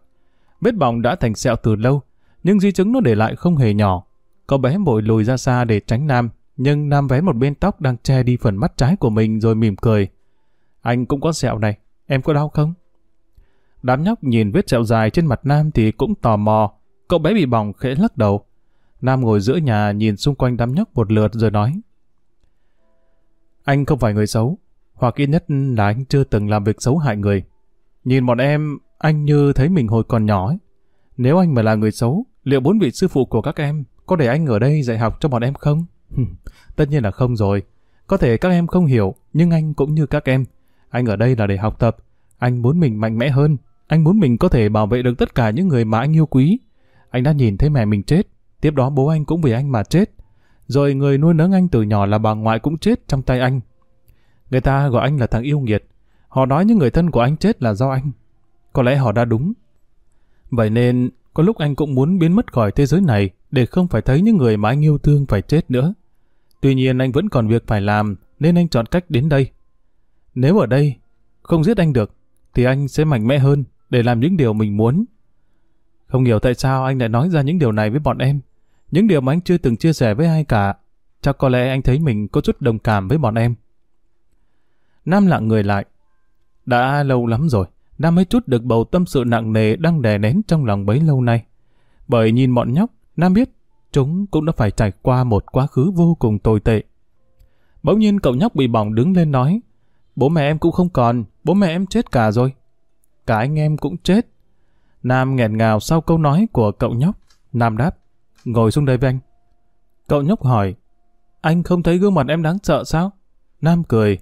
Vết bỏng đã thành sẹo từ lâu, nhưng di chứng nó để lại không hề nhỏ. cậu bé vội lùi ra xa để tránh Nam, nhưng Nam vén một bên tóc đang che đi phần mắt trái của mình rồi mỉm cười. Anh cũng có sẹo này, em có đau không? Đám nhóc nhìn vết sẹo dài trên mặt Nam thì cũng tò mò. Cậu bé bị bỏng khẽ lắc đầu. Nam ngồi giữa nhà nhìn xung quanh đám nhóc một lượt rồi nói. Anh không phải người xấu, hoặc ít nhất là anh chưa từng làm việc xấu hại người. Nhìn bọn em, anh như thấy mình hồi còn nhỏ ấy. Nếu anh mà là người xấu, liệu bốn vị sư phụ của các em có để anh ở đây dạy học cho bọn em không? Tất nhiên là không rồi. Có thể các em không hiểu, nhưng anh cũng như các em. Anh ở đây là để học tập. Anh muốn mình mạnh mẽ hơn. Anh muốn mình có thể bảo vệ được tất cả những người mà anh yêu quý. Anh đã nhìn thấy mẹ mình chết. Tiếp đó bố anh cũng vì anh mà chết. Rồi người nuôi nấng anh từ nhỏ là bà ngoại cũng chết trong tay anh. Người ta gọi anh là thằng yêu nghiệt. Họ nói những người thân của anh chết là do anh. Có lẽ họ đã đúng. Vậy nên, có lúc anh cũng muốn biến mất khỏi thế giới này để không phải thấy những người mà anh yêu thương phải chết nữa. Tuy nhiên anh vẫn còn việc phải làm nên anh chọn cách đến đây. Nếu ở đây không giết anh được thì anh sẽ mạnh mẽ hơn để làm những điều mình muốn. Không hiểu tại sao anh lại nói ra những điều này với bọn em. Những điều mà anh chưa từng chia sẻ với ai cả. Chắc có lẽ anh thấy mình có chút đồng cảm với bọn em. Nam lặng người lại. Đã lâu lắm rồi, Nam mới chút được bầu tâm sự nặng nề đang đè nén trong lòng bấy lâu nay. Bởi nhìn bọn nhóc, Nam biết chúng cũng đã phải trải qua một quá khứ vô cùng tồi tệ. Bỗng nhiên cậu nhóc bị bỏng đứng lên nói, bố mẹ em cũng không còn, bố mẹ em chết cả rồi. Cả anh em cũng chết. Nam nghẹn ngào sau câu nói của cậu nhóc. Nam đáp, ngồi xuống đây với anh. Cậu nhóc hỏi, anh không thấy gương mặt em đáng sợ sao? Nam cười,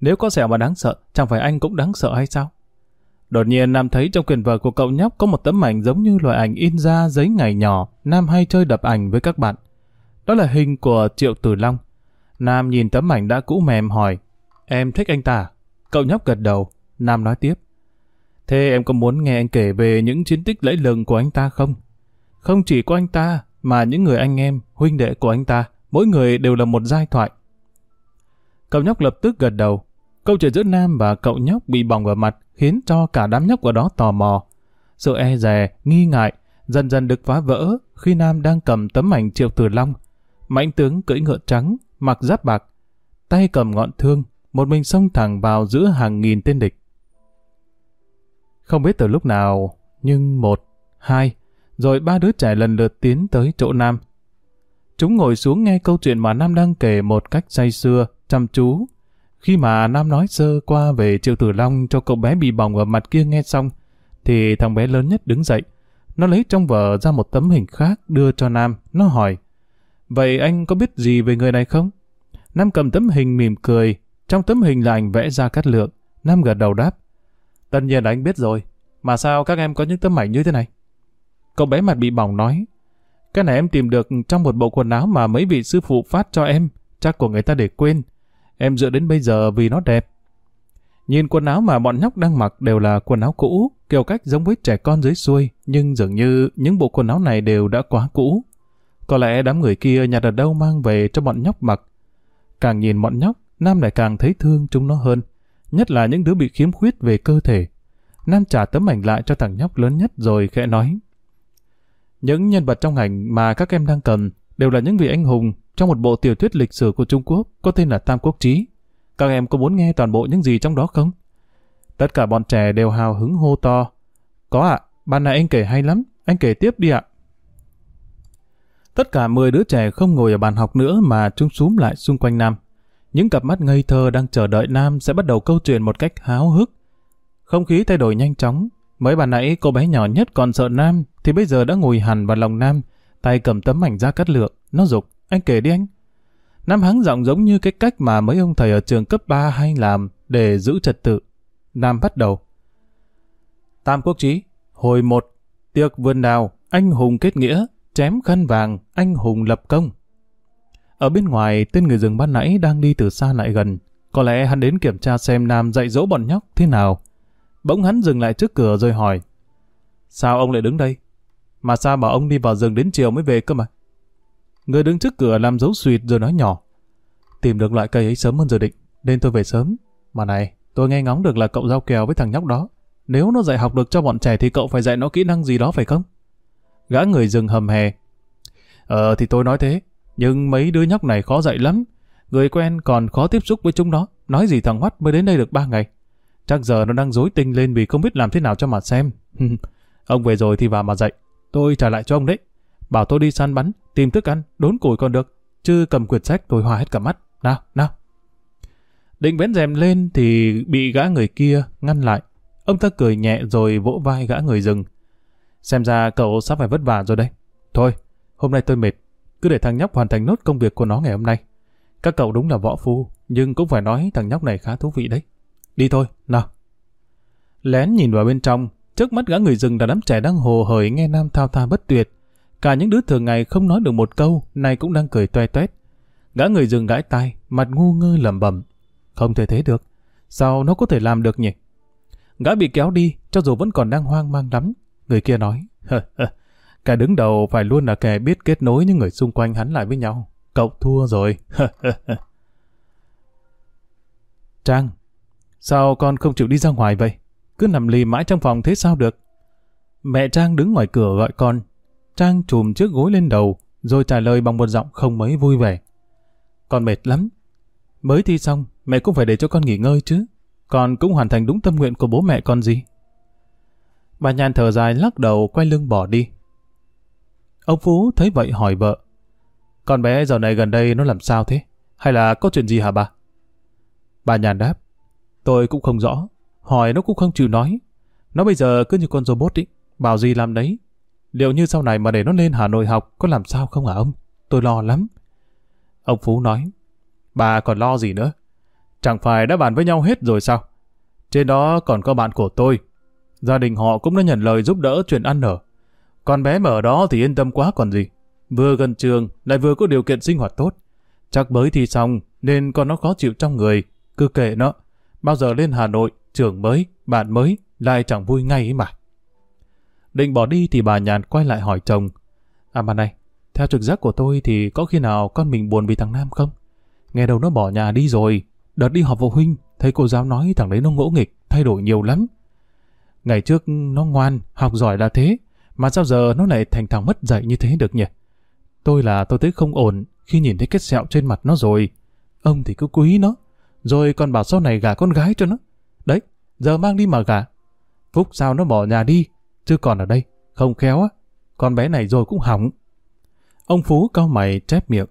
nếu có sẹo mà đáng sợ, chẳng phải anh cũng đáng sợ hay sao? Đột nhiên Nam thấy trong quyển vở của cậu nhóc có một tấm ảnh giống như loại ảnh in ra giấy ngày nhỏ, Nam hay chơi đập ảnh với các bạn. Đó là hình của Triệu Tử Long. Nam nhìn tấm ảnh đã cũ mềm hỏi, em thích anh ta? À? Cậu nhóc gật đầu, Nam nói tiếp. Thế em có muốn nghe anh kể về những chiến tích lẫy lừng của anh ta không? Không chỉ có anh ta, mà những người anh em, huynh đệ của anh ta, mỗi người đều là một giai thoại. Cậu nhóc lập tức gật đầu. Câu chuyện giữa Nam và cậu nhóc bị bỏng vào mặt khiến cho cả đám nhóc ở đó tò mò. Sự e dè, nghi ngại, dần dần được phá vỡ khi Nam đang cầm tấm ảnh Triệu Tử Long. Mạnh tướng cưỡi ngựa trắng, mặc giáp bạc, tay cầm ngọn thương, một mình xông thẳng vào giữa hàng nghìn tên địch. Không biết từ lúc nào, nhưng một, hai, rồi ba đứa trẻ lần lượt tiến tới chỗ Nam. Chúng ngồi xuống nghe câu chuyện mà Nam đang kể một cách say sưa, chăm chú. Khi mà Nam nói sơ qua về Triệu Tử Long cho cậu bé bị bỏng ở mặt kia nghe xong, thì thằng bé lớn nhất đứng dậy. Nó lấy trong vở ra một tấm hình khác đưa cho Nam. Nó hỏi, Vậy anh có biết gì về người này không? Nam cầm tấm hình mỉm cười. Trong tấm hình là ảnh vẽ ra cát lượng. Nam gật đầu đáp. Tất nhiên là anh biết rồi. Mà sao các em có những tấm ảnh như thế này? Cậu bé mặt bị bỏng nói. Cái này em tìm được trong một bộ quần áo mà mấy vị sư phụ phát cho em. Chắc của người ta để quên. Em dựa đến bây giờ vì nó đẹp. Nhìn quần áo mà bọn nhóc đang mặc đều là quần áo cũ, kiểu cách giống với trẻ con dưới xuôi, nhưng dường như những bộ quần áo này đều đã quá cũ. Có lẽ đám người kia nhặt ở đâu mang về cho bọn nhóc mặc. Càng nhìn bọn nhóc, Nam lại càng thấy thương chúng nó hơn, nhất là những đứa bị khiếm khuyết về cơ thể. Nam trả tấm ảnh lại cho thằng nhóc lớn nhất rồi khẽ nói. Những nhân vật trong ảnh mà các em đang cầm đều là những vị anh hùng trong một bộ tiểu thuyết lịch sử của Trung Quốc có tên là Tam Quốc Chí. Các em có muốn nghe toàn bộ những gì trong đó không? Tất cả bọn trẻ đều hào hứng hô to. Có ạ, à, ban nãy anh kể hay lắm, anh kể tiếp đi ạ. Tất cả 10 đứa trẻ không ngồi ở bàn học nữa mà chúng súm lại xung quanh Nam. Những cặp mắt ngây thơ đang chờ đợi Nam sẽ bắt đầu câu chuyện một cách háo hức. Không khí thay đổi nhanh chóng. Mới bàn nãy cô bé nhỏ nhất còn sợ Nam thì bây giờ đã ngồi hẳn vào lòng Nam, tay cầm tấm ảnh ra cắt lượng. Nó dục anh kể đi anh. Nam hắng giọng giống như cái cách mà mấy ông thầy ở trường cấp 3 hay làm để giữ trật tự. Nam bắt đầu. Tam quốc chí, hồi một, tiệc vườn đào, anh hùng kết nghĩa, chém khăn vàng, anh hùng lập công. Ở bên ngoài, tên người rừng ban nãy đang đi từ xa lại gần. Có lẽ hắn đến kiểm tra xem Nam dạy dỗ bọn nhóc thế nào. Bỗng hắn dừng lại trước cửa rồi hỏi. Sao ông lại đứng đây? Mà sao bảo ông đi vào rừng đến chiều mới về cơ mà? Người đứng trước cửa làm dấu suyệt rồi nói nhỏ. Tìm được loại cây ấy sớm hơn dự định, nên tôi về sớm. Mà này, tôi nghe ngóng được là cậu giao kèo với thằng nhóc đó. Nếu nó dạy học được cho bọn trẻ thì cậu phải dạy nó kỹ năng gì đó phải không? Gã người rừng hầm hè. Ờ thì tôi nói thế, nhưng mấy đứa nhóc này khó dạy lắm. Người quen còn khó tiếp xúc với chúng nó. Nói gì thằng Hoắt mới đến đây được ba ngày. Chắc giờ nó đang dối tinh lên vì không biết làm thế nào cho mà xem. ông về rồi thì vào mà dạy. Tôi trả lại cho ông đấy. Bảo tôi đi săn bắn, tìm thức ăn, đốn củi còn được. Chứ cầm quyển sách tôi hòa hết cả mắt. Nào, nào. Định vén rèm lên thì bị gã người kia ngăn lại. Ông ta cười nhẹ rồi vỗ vai gã người rừng. Xem ra cậu sắp phải vất vả rồi đây. Thôi, hôm nay tôi mệt. Cứ để thằng nhóc hoàn thành nốt công việc của nó ngày hôm nay. Các cậu đúng là võ phu, nhưng cũng phải nói thằng nhóc này khá thú vị đấy. Đi thôi, nào. Lén nhìn vào bên trong, trước mắt gã người rừng là đám trẻ đang hồ hởi nghe nam thao tha bất tuyệt. Cả những đứa thường ngày không nói được một câu, nay cũng đang cười toe toét. Gã người rừng gãi tai, mặt ngu ngơ lẩm bẩm. Không thể thế được. Sao nó có thể làm được nhỉ? Gã bị kéo đi, cho dù vẫn còn đang hoang mang lắm, Người kia nói, kẻ đứng đầu phải luôn là kẻ biết kết nối những người xung quanh hắn lại với nhau. Cậu thua rồi. Trang, sao con không chịu đi ra ngoài vậy? Cứ nằm lì mãi trong phòng thế sao được? Mẹ Trang đứng ngoài cửa gọi con. Trang chùm chiếc gối lên đầu, rồi trả lời bằng một giọng không mấy vui vẻ. Con mệt lắm. Mới thi xong, mẹ cũng phải để cho con nghỉ ngơi chứ. Con cũng hoàn thành đúng tâm nguyện của bố mẹ con gì. Bà nhàn thở dài lắc đầu quay lưng bỏ đi. Ông Phú thấy vậy hỏi vợ. Con bé giờ này gần đây nó làm sao thế? Hay là có chuyện gì hả bà? Bà nhàn đáp. Tôi cũng không rõ. Hỏi nó cũng không chịu nói. Nó bây giờ cứ như con robot ý. Bảo gì làm đấy. Liệu như sau này mà để nó lên Hà Nội học có làm sao không hả ông? Tôi lo lắm. Ông Phú nói. Bà còn lo gì nữa? Chẳng phải đã bàn với nhau hết rồi sao? Trên đó còn có bạn của tôi. Gia đình họ cũng đã nhận lời giúp đỡ chuyện ăn ở. Con bé mà ở đó thì yên tâm quá còn gì. Vừa gần trường, lại vừa có điều kiện sinh hoạt tốt. Chắc mới thi xong, nên con nó khó chịu trong người. Cứ kệ nó. Bao giờ lên Hà Nội, trường mới, bạn mới, lại chẳng vui ngay ấy mà. Định bỏ đi thì bà nhàn quay lại hỏi chồng. À mà này, theo trực giác của tôi thì có khi nào con mình buồn vì thằng Nam không? Nghe đầu nó bỏ nhà đi rồi. Đợt đi họp phụ huynh, thấy cô giáo nói thằng đấy nó ngỗ nghịch, thay đổi nhiều lắm. Ngày trước nó ngoan, học giỏi là thế, mà sao giờ nó lại thành thằng mất dạy như thế được nhỉ? Tôi là tôi thấy không ổn khi nhìn thấy cái sẹo trên mặt nó rồi. Ông thì cứ quý nó, rồi còn bảo sau này gả con gái cho nó. Đấy, giờ mang đi mà gả. Phúc sao nó bỏ nhà đi, chứ còn ở đây, không khéo á, con bé này rồi cũng hỏng. Ông Phú cao mày chép miệng.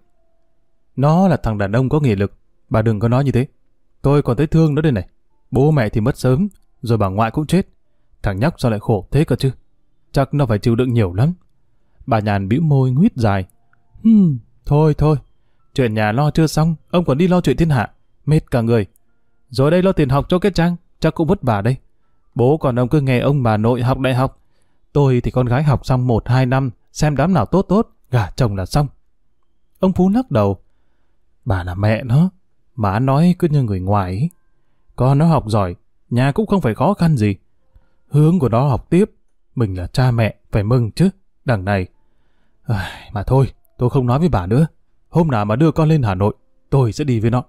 Nó là thằng đàn ông có nghị lực, bà đừng có nói như thế. Tôi còn thấy thương nó đây này. Bố mẹ thì mất sớm, rồi bà ngoại cũng chết. Thằng nhóc sao lại khổ thế cơ chứ? Chắc nó phải chịu đựng nhiều lắm. Bà nhàn bĩu môi nguyết dài. Hừm, thôi thôi, chuyện nhà lo chưa xong, ông còn đi lo chuyện thiên hạ. Mệt cả người. Rồi đây lo tiền học cho cái trang, chắc cũng vất vả đây. Bố còn ông cứ nghe ông bà nội học đại học. Tôi thì con gái học xong một hai năm, xem đám nào tốt tốt, gả chồng là xong. Ông Phú lắc đầu. Bà là mẹ nó, mà nói cứ như người ngoài ấy. Con nó học giỏi, nhà cũng không phải khó khăn gì. Hướng của nó học tiếp, mình là cha mẹ, phải mừng chứ, đằng này. À, mà thôi, tôi không nói với bà nữa. Hôm nào mà đưa con lên Hà Nội, tôi sẽ đi với nó.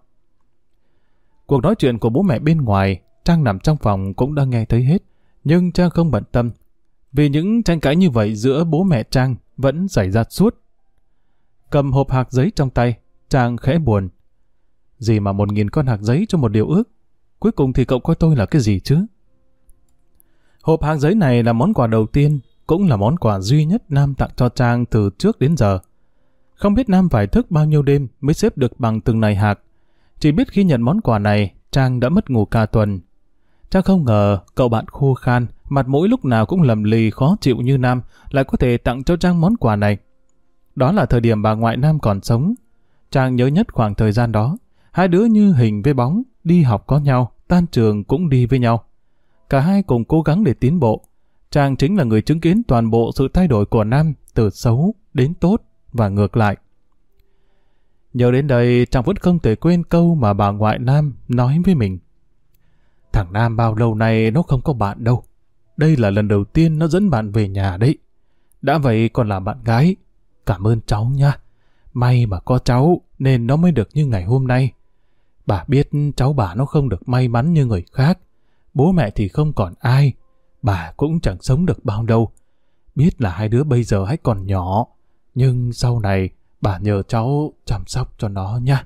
Cuộc nói chuyện của bố mẹ bên ngoài, Trang nằm trong phòng cũng đã nghe thấy hết. Nhưng Trang không bận tâm. Vì những tranh cãi như vậy giữa bố mẹ Trang vẫn xảy ra suốt. Cầm hộp hạc giấy trong tay, Trang khẽ buồn. Gì mà một nghìn con hạc giấy cho một điều ước? Cuối cùng thì cậu coi tôi là cái gì chứ? Hộp hạc giấy này là món quà đầu tiên, cũng là món quà duy nhất Nam tặng cho Trang từ trước đến giờ. Không biết Nam phải thức bao nhiêu đêm mới xếp được bằng từng này hạc. Chỉ biết khi nhận món quà này, Trang đã mất ngủ cả tuần. Trang không ngờ cậu bạn khô khan, mặt mũi lúc nào cũng lầm lì khó chịu như Nam, lại có thể tặng cho Trang món quà này. Đó là thời điểm bà ngoại Nam còn sống. Trang nhớ nhất khoảng thời gian đó. Hai đứa như hình với bóng, đi học có nhau, tan trường cũng đi với nhau. Cả hai cùng cố gắng để tiến bộ. Trang chính là người chứng kiến toàn bộ sự thay đổi của Nam từ xấu đến tốt và ngược lại. Nhớ đến đây, chàng vẫn không thể quên câu mà bà ngoại Nam nói với mình. Thằng Nam bao lâu nay nó không có bạn đâu. Đây là lần đầu tiên nó dẫn bạn về nhà đấy. Đã vậy còn là bạn gái. Cảm ơn cháu nha. May mà có cháu nên nó mới được như ngày hôm nay. Bà biết cháu bà nó không được may mắn như người khác. Bố mẹ thì không còn ai. Bà cũng chẳng sống được bao đâu. Biết là hai đứa bây giờ hãy còn nhỏ. Nhưng sau này bà nhờ cháu chăm sóc cho nó nha.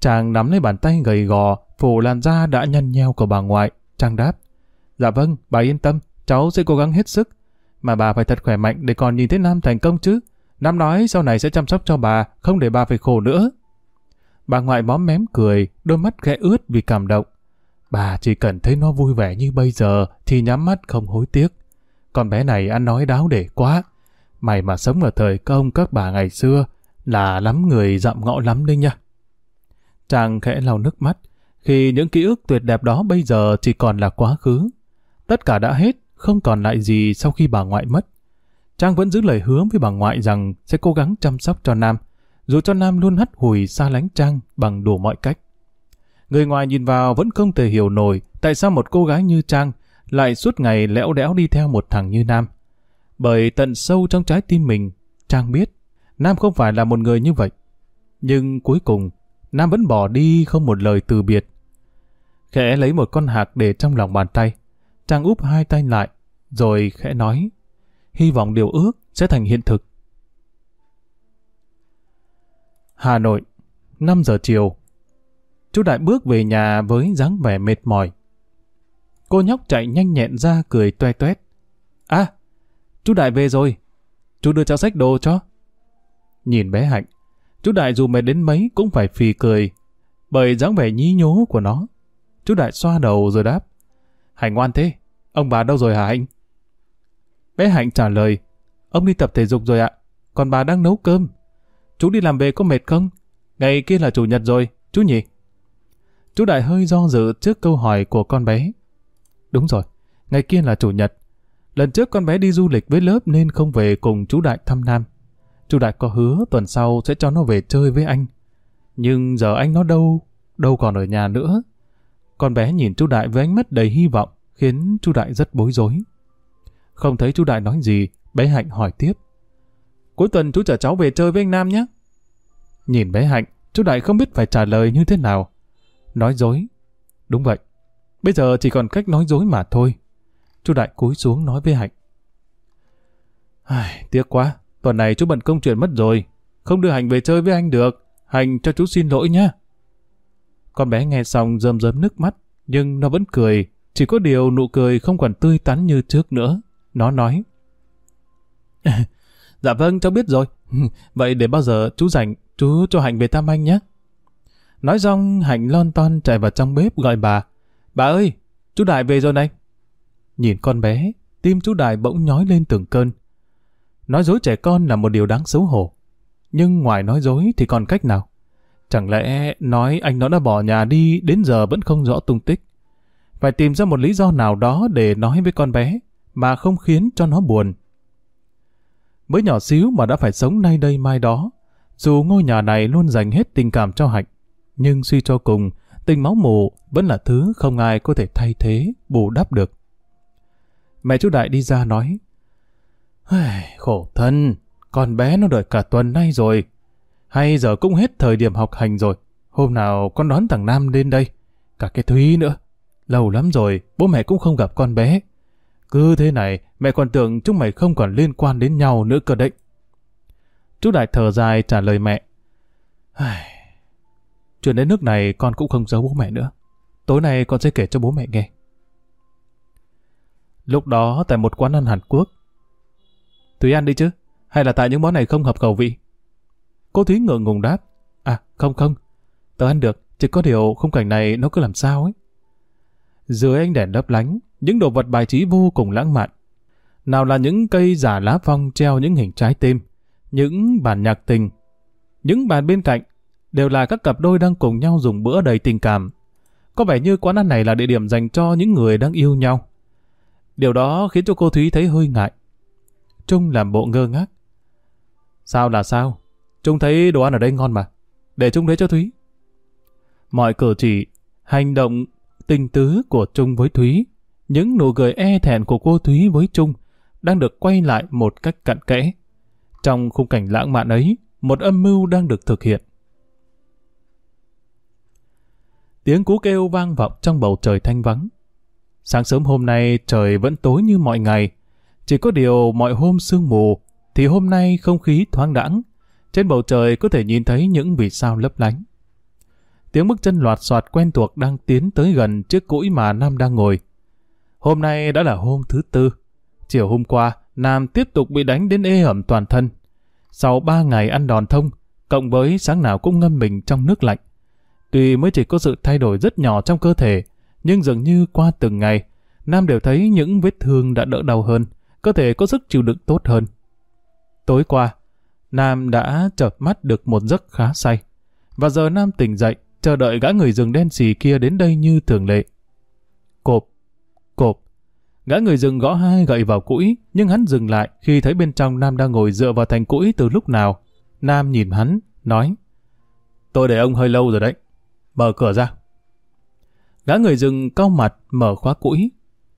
Chàng nắm lấy bàn tay gầy gò, phủ làn da đã nhăn nheo của bà ngoại. Chàng đáp. Dạ vâng, bà yên tâm, cháu sẽ cố gắng hết sức. Mà bà phải thật khỏe mạnh để còn nhìn thấy Nam thành công chứ. Nam nói sau này sẽ chăm sóc cho bà, không để bà phải khổ nữa. Bà ngoại móm mém cười, đôi mắt khẽ ướt vì cảm động. Bà chỉ cần thấy nó vui vẻ như bây giờ thì nhắm mắt không hối tiếc. Con bé này ăn nói đáo để quá. Mày mà sống ở thời công các bà ngày xưa là lắm người dặm ngõ lắm đấy nha. Chàng khẽ lau nước mắt khi những ký ức tuyệt đẹp đó bây giờ chỉ còn là quá khứ. Tất cả đã hết, không còn lại gì sau khi bà ngoại mất. Trang vẫn giữ lời hứa với bà ngoại rằng sẽ cố gắng chăm sóc cho Nam, dù cho Nam luôn hắt hủi xa lánh Trang bằng đủ mọi cách. Người ngoài nhìn vào vẫn không thể hiểu nổi tại sao một cô gái như Trang lại suốt ngày lẽo đẽo đi theo một thằng như Nam. Bởi tận sâu trong trái tim mình, Trang biết Nam không phải là một người như vậy. Nhưng cuối cùng, Nam vẫn bỏ đi không một lời từ biệt. Khẽ lấy một con hạc để trong lòng bàn tay. Trang úp hai tay lại, rồi khẽ nói, hy vọng điều ước sẽ thành hiện thực. Hà Nội, 5 giờ chiều. Chú Đại bước về nhà với dáng vẻ mệt mỏi. Cô nhóc chạy nhanh nhẹn ra cười toe toét. À, chú Đại về rồi. chú đưa cháu sách đồ cho. Nhìn bé Hạnh, chú Đại dù mệt đến mấy cũng phải phì cười, bởi dáng vẻ nhí nhố của nó. Chú Đại xoa đầu rồi đáp. Hạnh ngoan thế, ông bà đâu rồi hả Hạnh? Bé Hạnh trả lời, ông đi tập thể dục rồi ạ, còn bà đang nấu cơm. Chú đi làm về có mệt không? Ngày kia là chủ nhật rồi, chú nhỉ? Chú Đại hơi do dự trước câu hỏi của con bé. Đúng rồi, ngày kia là chủ nhật. Lần trước con bé đi du lịch với lớp nên không về cùng chú Đại thăm Nam. Chú Đại có hứa tuần sau sẽ cho nó về chơi với anh. Nhưng giờ anh nó đâu, đâu còn ở nhà nữa. Con bé nhìn chú Đại với ánh mắt đầy hy vọng, khiến chú Đại rất bối rối. Không thấy chú Đại nói gì, bé Hạnh hỏi tiếp. Cuối tuần chú chở cháu về chơi với anh Nam nhé. Nhìn bé Hạnh, chú Đại không biết phải trả lời như thế nào. Nói dối. Đúng vậy. Bây giờ chỉ còn cách nói dối mà thôi. Chú Đại cúi xuống nói với Hạnh. Ai, tiếc quá, tuần này chú bận công chuyện mất rồi. Không đưa Hạnh về chơi với anh được. Hạnh cho chú xin lỗi nhá. Con bé nghe xong rơm rớm nước mắt, nhưng nó vẫn cười. Chỉ có điều nụ cười không còn tươi tắn như trước nữa. Nó nói. dạ vâng, cháu biết rồi. Vậy để bao giờ chú rảnh, chú cho Hạnh về thăm anh nhé. Nói xong, Hạnh lon ton chạy vào trong bếp gọi bà. Bà ơi, chú Đại về rồi này. Nhìn con bé, tim chú Đại bỗng nhói lên từng cơn. Nói dối trẻ con là một điều đáng xấu hổ. Nhưng ngoài nói dối thì còn cách nào? Chẳng lẽ nói anh nó đã bỏ nhà đi đến giờ vẫn không rõ tung tích? Phải tìm ra một lý do nào đó để nói với con bé mà không khiến cho nó buồn. Mới nhỏ xíu mà đã phải sống nay đây mai đó. Dù ngôi nhà này luôn dành hết tình cảm cho Hạnh, nhưng suy cho cùng, tình máu mù vẫn là thứ không ai có thể thay thế, bù đắp được. Mẹ chú Đại đi ra nói, khổ thân, con bé nó đợi cả tuần nay rồi. Hay giờ cũng hết thời điểm học hành rồi, hôm nào con đón thằng Nam lên đây, cả cái Thúy nữa. Lâu lắm rồi, bố mẹ cũng không gặp con bé. Cứ thế này, mẹ còn tưởng chúng mày không còn liên quan đến nhau nữa cơ đấy. Chú Đại thở dài trả lời mẹ. Chuyện đến nước này con cũng không giấu bố mẹ nữa. Tối nay con sẽ kể cho bố mẹ nghe. Lúc đó tại một quán ăn Hàn Quốc. Thúy ăn đi chứ? Hay là tại những món này không hợp khẩu vị? Cô Thúy ngượng ngùng đáp. À không không, tớ ăn được, chỉ có điều khung cảnh này nó cứ làm sao ấy. Dưới ánh đèn lấp lánh, những đồ vật bài trí vô cùng lãng mạn. Nào là những cây giả lá phong treo những hình trái tim, những bản nhạc tình. Những bàn bên cạnh đều là các cặp đôi đang cùng nhau dùng bữa đầy tình cảm. Có vẻ như quán ăn này là địa điểm dành cho những người đang yêu nhau. Điều đó khiến cho cô Thúy thấy hơi ngại. Trung làm bộ ngơ ngác. Sao là sao? Trung thấy đồ ăn ở đây ngon mà. Để Trung lấy cho Thúy. Mọi cử chỉ, hành động tình tứ của Trung với Thúy, những nụ cười e thẹn của cô Thúy với Trung đang được quay lại một cách cặn kẽ. Trong khung cảnh lãng mạn ấy, một âm mưu đang được thực hiện. Tiếng cú kêu vang vọng trong bầu trời thanh vắng. Sáng sớm hôm nay trời vẫn tối như mọi ngày. Chỉ có điều mọi hôm sương mù, thì hôm nay không khí thoáng đãng. Trên bầu trời có thể nhìn thấy những vì sao lấp lánh. Tiếng bước chân loạt soạt quen thuộc đang tiến tới gần chiếc cũi mà Nam đang ngồi. Hôm nay đã là hôm thứ tư. Chiều hôm qua, Nam tiếp tục bị đánh đến ê ẩm toàn thân. Sau ba ngày ăn đòn thông, cộng với sáng nào cũng ngâm mình trong nước lạnh. Tuy mới chỉ có sự thay đổi rất nhỏ trong cơ thể, nhưng dường như qua từng ngày, Nam đều thấy những vết thương đã đỡ đau hơn, cơ thể có sức chịu đựng tốt hơn. Tối qua, Nam đã chợp mắt được một giấc khá say. Và giờ Nam tỉnh dậy, chờ đợi gã người rừng đen xì kia đến đây như thường lệ. Cộp, cộp. Gã người rừng gõ hai gậy vào cũi, nhưng hắn dừng lại khi thấy bên trong Nam đang ngồi dựa vào thành cũi từ lúc nào. Nam nhìn hắn, nói, Tôi để ông hơi lâu rồi đấy. Mở cửa ra. Gã người rừng cau mặt mở khóa cũi.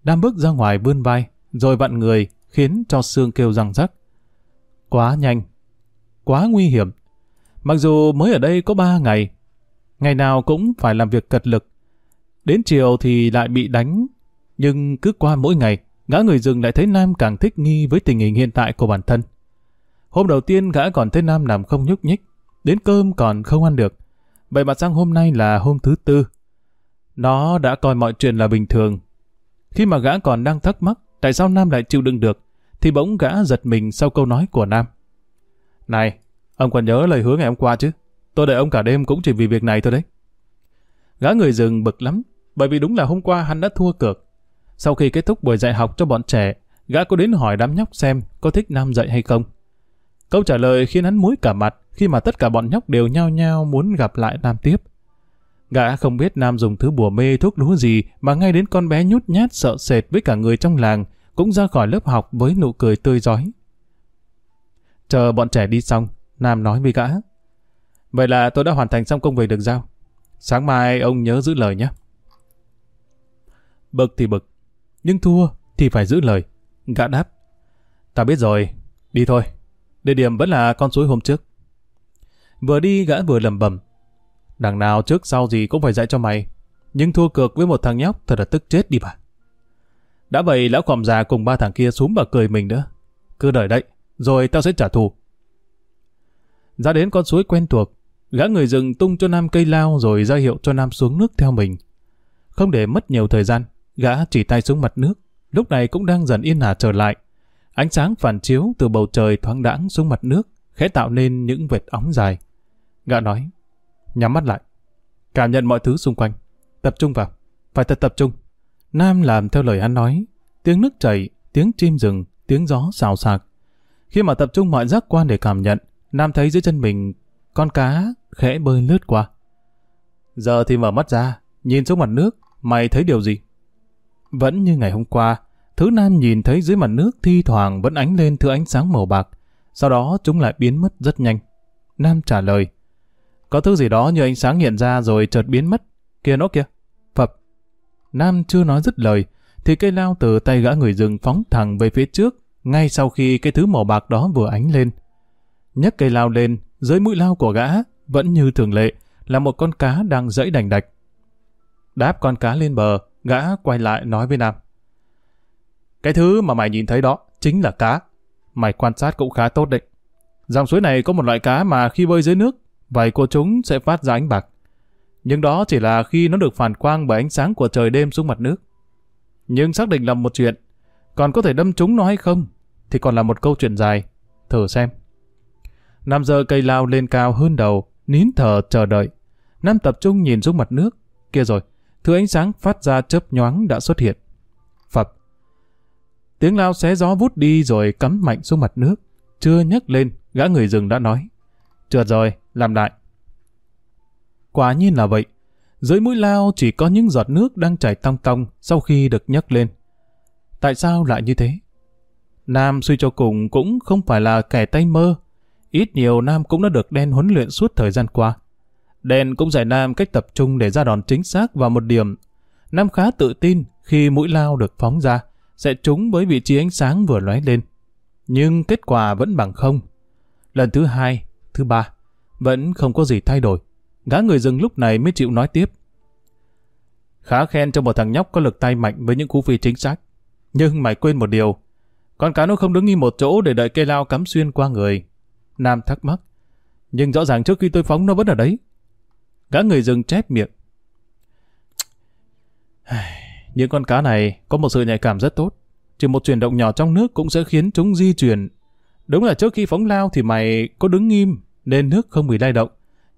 đang bước ra ngoài vươn vai, rồi vặn người, khiến cho xương kêu răng rắc. Quá nhanh. Quá nguy hiểm. Mặc dù mới ở đây có ba ngày, ngày nào cũng phải làm việc cật lực. Đến chiều thì lại bị đánh, nhưng cứ qua mỗi ngày, gã người rừng lại thấy Nam càng thích nghi với tình hình hiện tại của bản thân. Hôm đầu tiên gã còn thấy Nam nằm không nhúc nhích, đến cơm còn không ăn được. Vậy mà sang hôm nay là hôm thứ tư. Nó đã coi mọi chuyện là bình thường. Khi mà gã còn đang thắc mắc tại sao Nam lại chịu đựng được, thì bỗng gã giật mình sau câu nói của Nam. Này, ông còn nhớ lời hứa ngày hôm qua chứ? Tôi đợi ông cả đêm cũng chỉ vì việc này thôi đấy. Gã người rừng bực lắm, bởi vì đúng là hôm qua hắn đã thua cược. Sau khi kết thúc buổi dạy học cho bọn trẻ, gã có đến hỏi đám nhóc xem có thích Nam dạy hay không. Câu trả lời khiến hắn muối cả mặt khi mà tất cả bọn nhóc đều nhao nhao muốn gặp lại Nam tiếp. Gã không biết Nam dùng thứ bùa mê thuốc lúa gì mà ngay đến con bé nhút nhát sợ sệt với cả người trong làng cũng ra khỏi lớp học với nụ cười tươi giói. Chờ bọn trẻ đi xong, Nam nói với gã. Vậy là tôi đã hoàn thành xong công việc được giao. Sáng mai ông nhớ giữ lời nhé. Bực thì bực, nhưng thua thì phải giữ lời. Gã đáp. Ta biết rồi, đi thôi. Địa điểm vẫn là con suối hôm trước. Vừa đi gã vừa lầm bầm. Đằng nào trước sau gì cũng phải dạy cho mày. Nhưng thua cược với một thằng nhóc thật là tức chết đi bà. Đã vậy lão khòm già cùng ba thằng kia xuống và cười mình nữa. Cứ đợi đấy, rồi tao sẽ trả thù. Ra đến con suối quen thuộc, gã người rừng tung cho Nam cây lao rồi ra hiệu cho Nam xuống nước theo mình. Không để mất nhiều thời gian, gã chỉ tay xuống mặt nước, lúc này cũng đang dần yên ả trở lại. Ánh sáng phản chiếu từ bầu trời thoáng đãng xuống mặt nước, khẽ tạo nên những vệt óng dài. Gã nói, nhắm mắt lại, cảm nhận mọi thứ xung quanh, tập trung vào, phải thật tập trung. Nam làm theo lời hắn nói, tiếng nước chảy, tiếng chim rừng, tiếng gió xào xạc. Khi mà tập trung mọi giác quan để cảm nhận, Nam thấy dưới chân mình con cá khẽ bơi lướt qua. Giờ thì mở mắt ra, nhìn xuống mặt nước, mày thấy điều gì? Vẫn như ngày hôm qua, thứ Nam nhìn thấy dưới mặt nước thi thoảng vẫn ánh lên thứ ánh sáng màu bạc, sau đó chúng lại biến mất rất nhanh. Nam trả lời, có thứ gì đó như ánh sáng hiện ra rồi chợt biến mất, kia nó kia. phập. Nam chưa nói dứt lời, thì cây lao từ tay gã người rừng phóng thẳng về phía trước, ngay sau khi cái thứ màu bạc đó vừa ánh lên. nhấc cây lao lên, dưới mũi lao của gã, vẫn như thường lệ, là một con cá đang dẫy đành đạch. Đáp con cá lên bờ, gã quay lại nói với Nam. Cái thứ mà mày nhìn thấy đó, chính là cá. Mày quan sát cũng khá tốt đấy. Dòng suối này có một loại cá mà khi bơi dưới nước, vậy của chúng sẽ phát ra ánh bạc. Nhưng đó chỉ là khi nó được phản quang bởi ánh sáng của trời đêm xuống mặt nước. Nhưng xác định là một chuyện, còn có thể đâm trúng nó hay không, thì còn là một câu chuyện dài. Thử xem. Nam giờ cây lao lên cao hơn đầu, nín thở chờ đợi. Nam tập trung nhìn xuống mặt nước. Kia rồi, thứ ánh sáng phát ra chớp nhoáng đã xuất hiện. Phập. Tiếng lao xé gió vút đi rồi cắm mạnh xuống mặt nước. Chưa nhấc lên, gã người rừng đã nói. Trượt rồi, làm lại. Quả nhiên là vậy. Dưới mũi lao chỉ có những giọt nước đang chảy tong tong sau khi được nhấc lên. Tại sao lại như thế? Nam suy cho cùng cũng không phải là kẻ tay mơ. Ít nhiều Nam cũng đã được đen huấn luyện suốt thời gian qua. Đen cũng dạy Nam cách tập trung để ra đòn chính xác vào một điểm. Nam khá tự tin khi mũi lao được phóng ra sẽ trúng với vị trí ánh sáng vừa lóe lên. Nhưng kết quả vẫn bằng không. Lần thứ hai, thứ ba, vẫn không có gì thay đổi. Gã người rừng lúc này mới chịu nói tiếp. Khá khen cho một thằng nhóc có lực tay mạnh với những cú phi chính xác. Nhưng mày quên một điều. Con cá nó không đứng im một chỗ để đợi cây lao cắm xuyên qua người. Nam thắc mắc. Nhưng rõ ràng trước khi tôi phóng nó vẫn ở đấy. Gã người rừng chép miệng. Những con cá này có một sự nhạy cảm rất tốt. Chỉ một chuyển động nhỏ trong nước cũng sẽ khiến chúng di chuyển. Đúng là trước khi phóng lao thì mày có đứng im nên nước không bị lay động.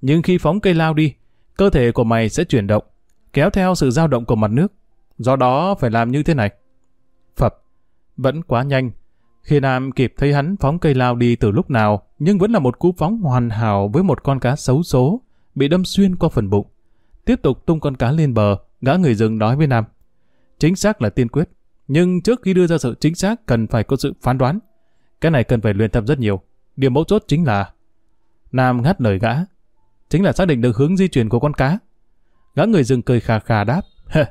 Nhưng khi phóng cây lao đi, cơ thể của mày sẽ chuyển động, kéo theo sự dao động của mặt nước. Do đó phải làm như thế này. Phập, vẫn quá nhanh. Khi Nam kịp thấy hắn phóng cây lao đi từ lúc nào, nhưng vẫn là một cú phóng hoàn hảo với một con cá xấu số, bị đâm xuyên qua phần bụng. Tiếp tục tung con cá lên bờ, gã người rừng nói với Nam. Chính xác là tiên quyết, nhưng trước khi đưa ra sự chính xác cần phải có sự phán đoán. Cái này cần phải luyện tập rất nhiều. Điểm mấu chốt chính là Nam ngắt lời gã. Chính là xác định được hướng di chuyển của con cá. Gã người rừng cười khà khà đáp.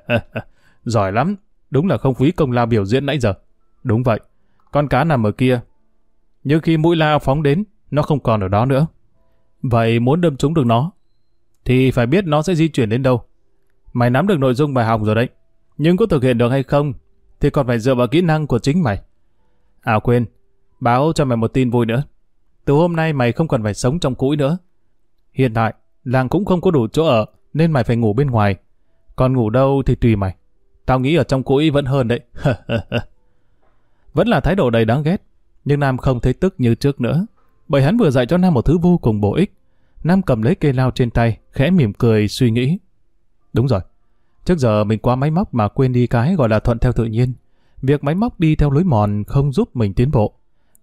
Giỏi lắm, đúng là không phí công lao biểu diễn nãy giờ. Đúng vậy, con cá nằm ở kia. Nhưng khi mũi lao phóng đến, nó không còn ở đó nữa. Vậy muốn đâm trúng được nó, thì phải biết nó sẽ di chuyển đến đâu. Mày nắm được nội dung bài học rồi đấy. Nhưng có thực hiện được hay không, thì còn phải dựa vào kỹ năng của chính mày. À quên, báo cho mày một tin vui nữa. Từ hôm nay mày không cần phải sống trong cũi nữa. Hiện tại, làng cũng không có đủ chỗ ở, nên mày phải ngủ bên ngoài. Còn ngủ đâu thì tùy mày. Tao nghĩ ở trong cũi vẫn hơn đấy. Vẫn là thái độ đầy đáng ghét, nhưng Nam không thấy tức như trước nữa, bởi hắn vừa dạy cho Nam một thứ vô cùng bổ ích. Nam cầm lấy cây lao trên tay, khẽ mỉm cười suy nghĩ. Đúng rồi, trước giờ mình qua máy móc mà quên đi cái gọi là thuận theo tự nhiên. Việc máy móc đi theo lối mòn không giúp mình tiến bộ.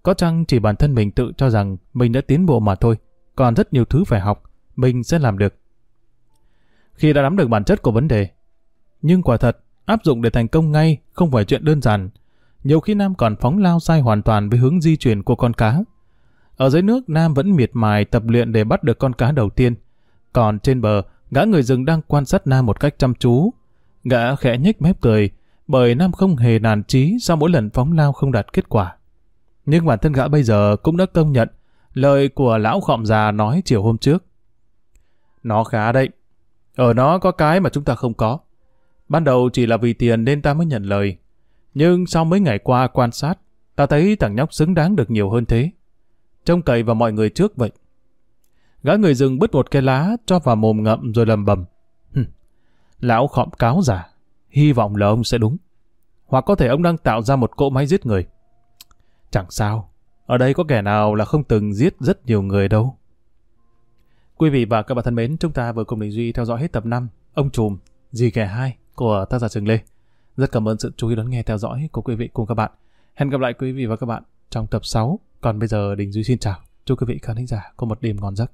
Có chăng chỉ bản thân mình tự cho rằng mình đã tiến bộ mà thôi, còn rất nhiều thứ phải học, mình sẽ làm được. Khi đã nắm được bản chất của vấn đề, nhưng quả thật, áp dụng để thành công ngay không phải chuyện đơn giản. Nhiều khi Nam còn phóng lao sai hoàn toàn với hướng di chuyển của con cá. Ở dưới nước, Nam vẫn miệt mài tập luyện để bắt được con cá đầu tiên. Còn trên bờ, gã người rừng đang quan sát Nam một cách chăm chú. Gã khẽ nhếch mép cười, bởi Nam không hề nản chí sau mỗi lần phóng lao không đạt kết quả. Nhưng bản thân gã bây giờ cũng đã công nhận lời của lão khọm già nói chiều hôm trước. Nó khá đấy. Ở nó có cái mà chúng ta không có. Ban đầu chỉ là vì tiền nên ta mới nhận lời. Nhưng sau mấy ngày qua quan sát, ta thấy thằng nhóc xứng đáng được nhiều hơn thế. Trông cậy vào mọi người trước vậy. Gã người rừng bứt một cái lá cho vào mồm ngậm rồi lầm bầm. Lão khọm cáo giả, hy vọng là ông sẽ đúng. Hoặc có thể ông đang tạo ra một cỗ máy giết người. Chẳng sao, ở đây có kẻ nào là không từng giết rất nhiều người đâu. Quý vị và các bạn thân mến, chúng ta vừa cùng Đình Duy theo dõi hết tập 5, Ông Trùm, Dì Kẻ 2 của tác giả Trường Lê. Rất cảm ơn sự chú ý đón nghe theo dõi của quý vị cùng các bạn. Hẹn gặp lại quý vị và các bạn trong tập 6. Còn bây giờ Đình Duy xin chào. Chúc quý vị khán giả có một đêm ngon giấc.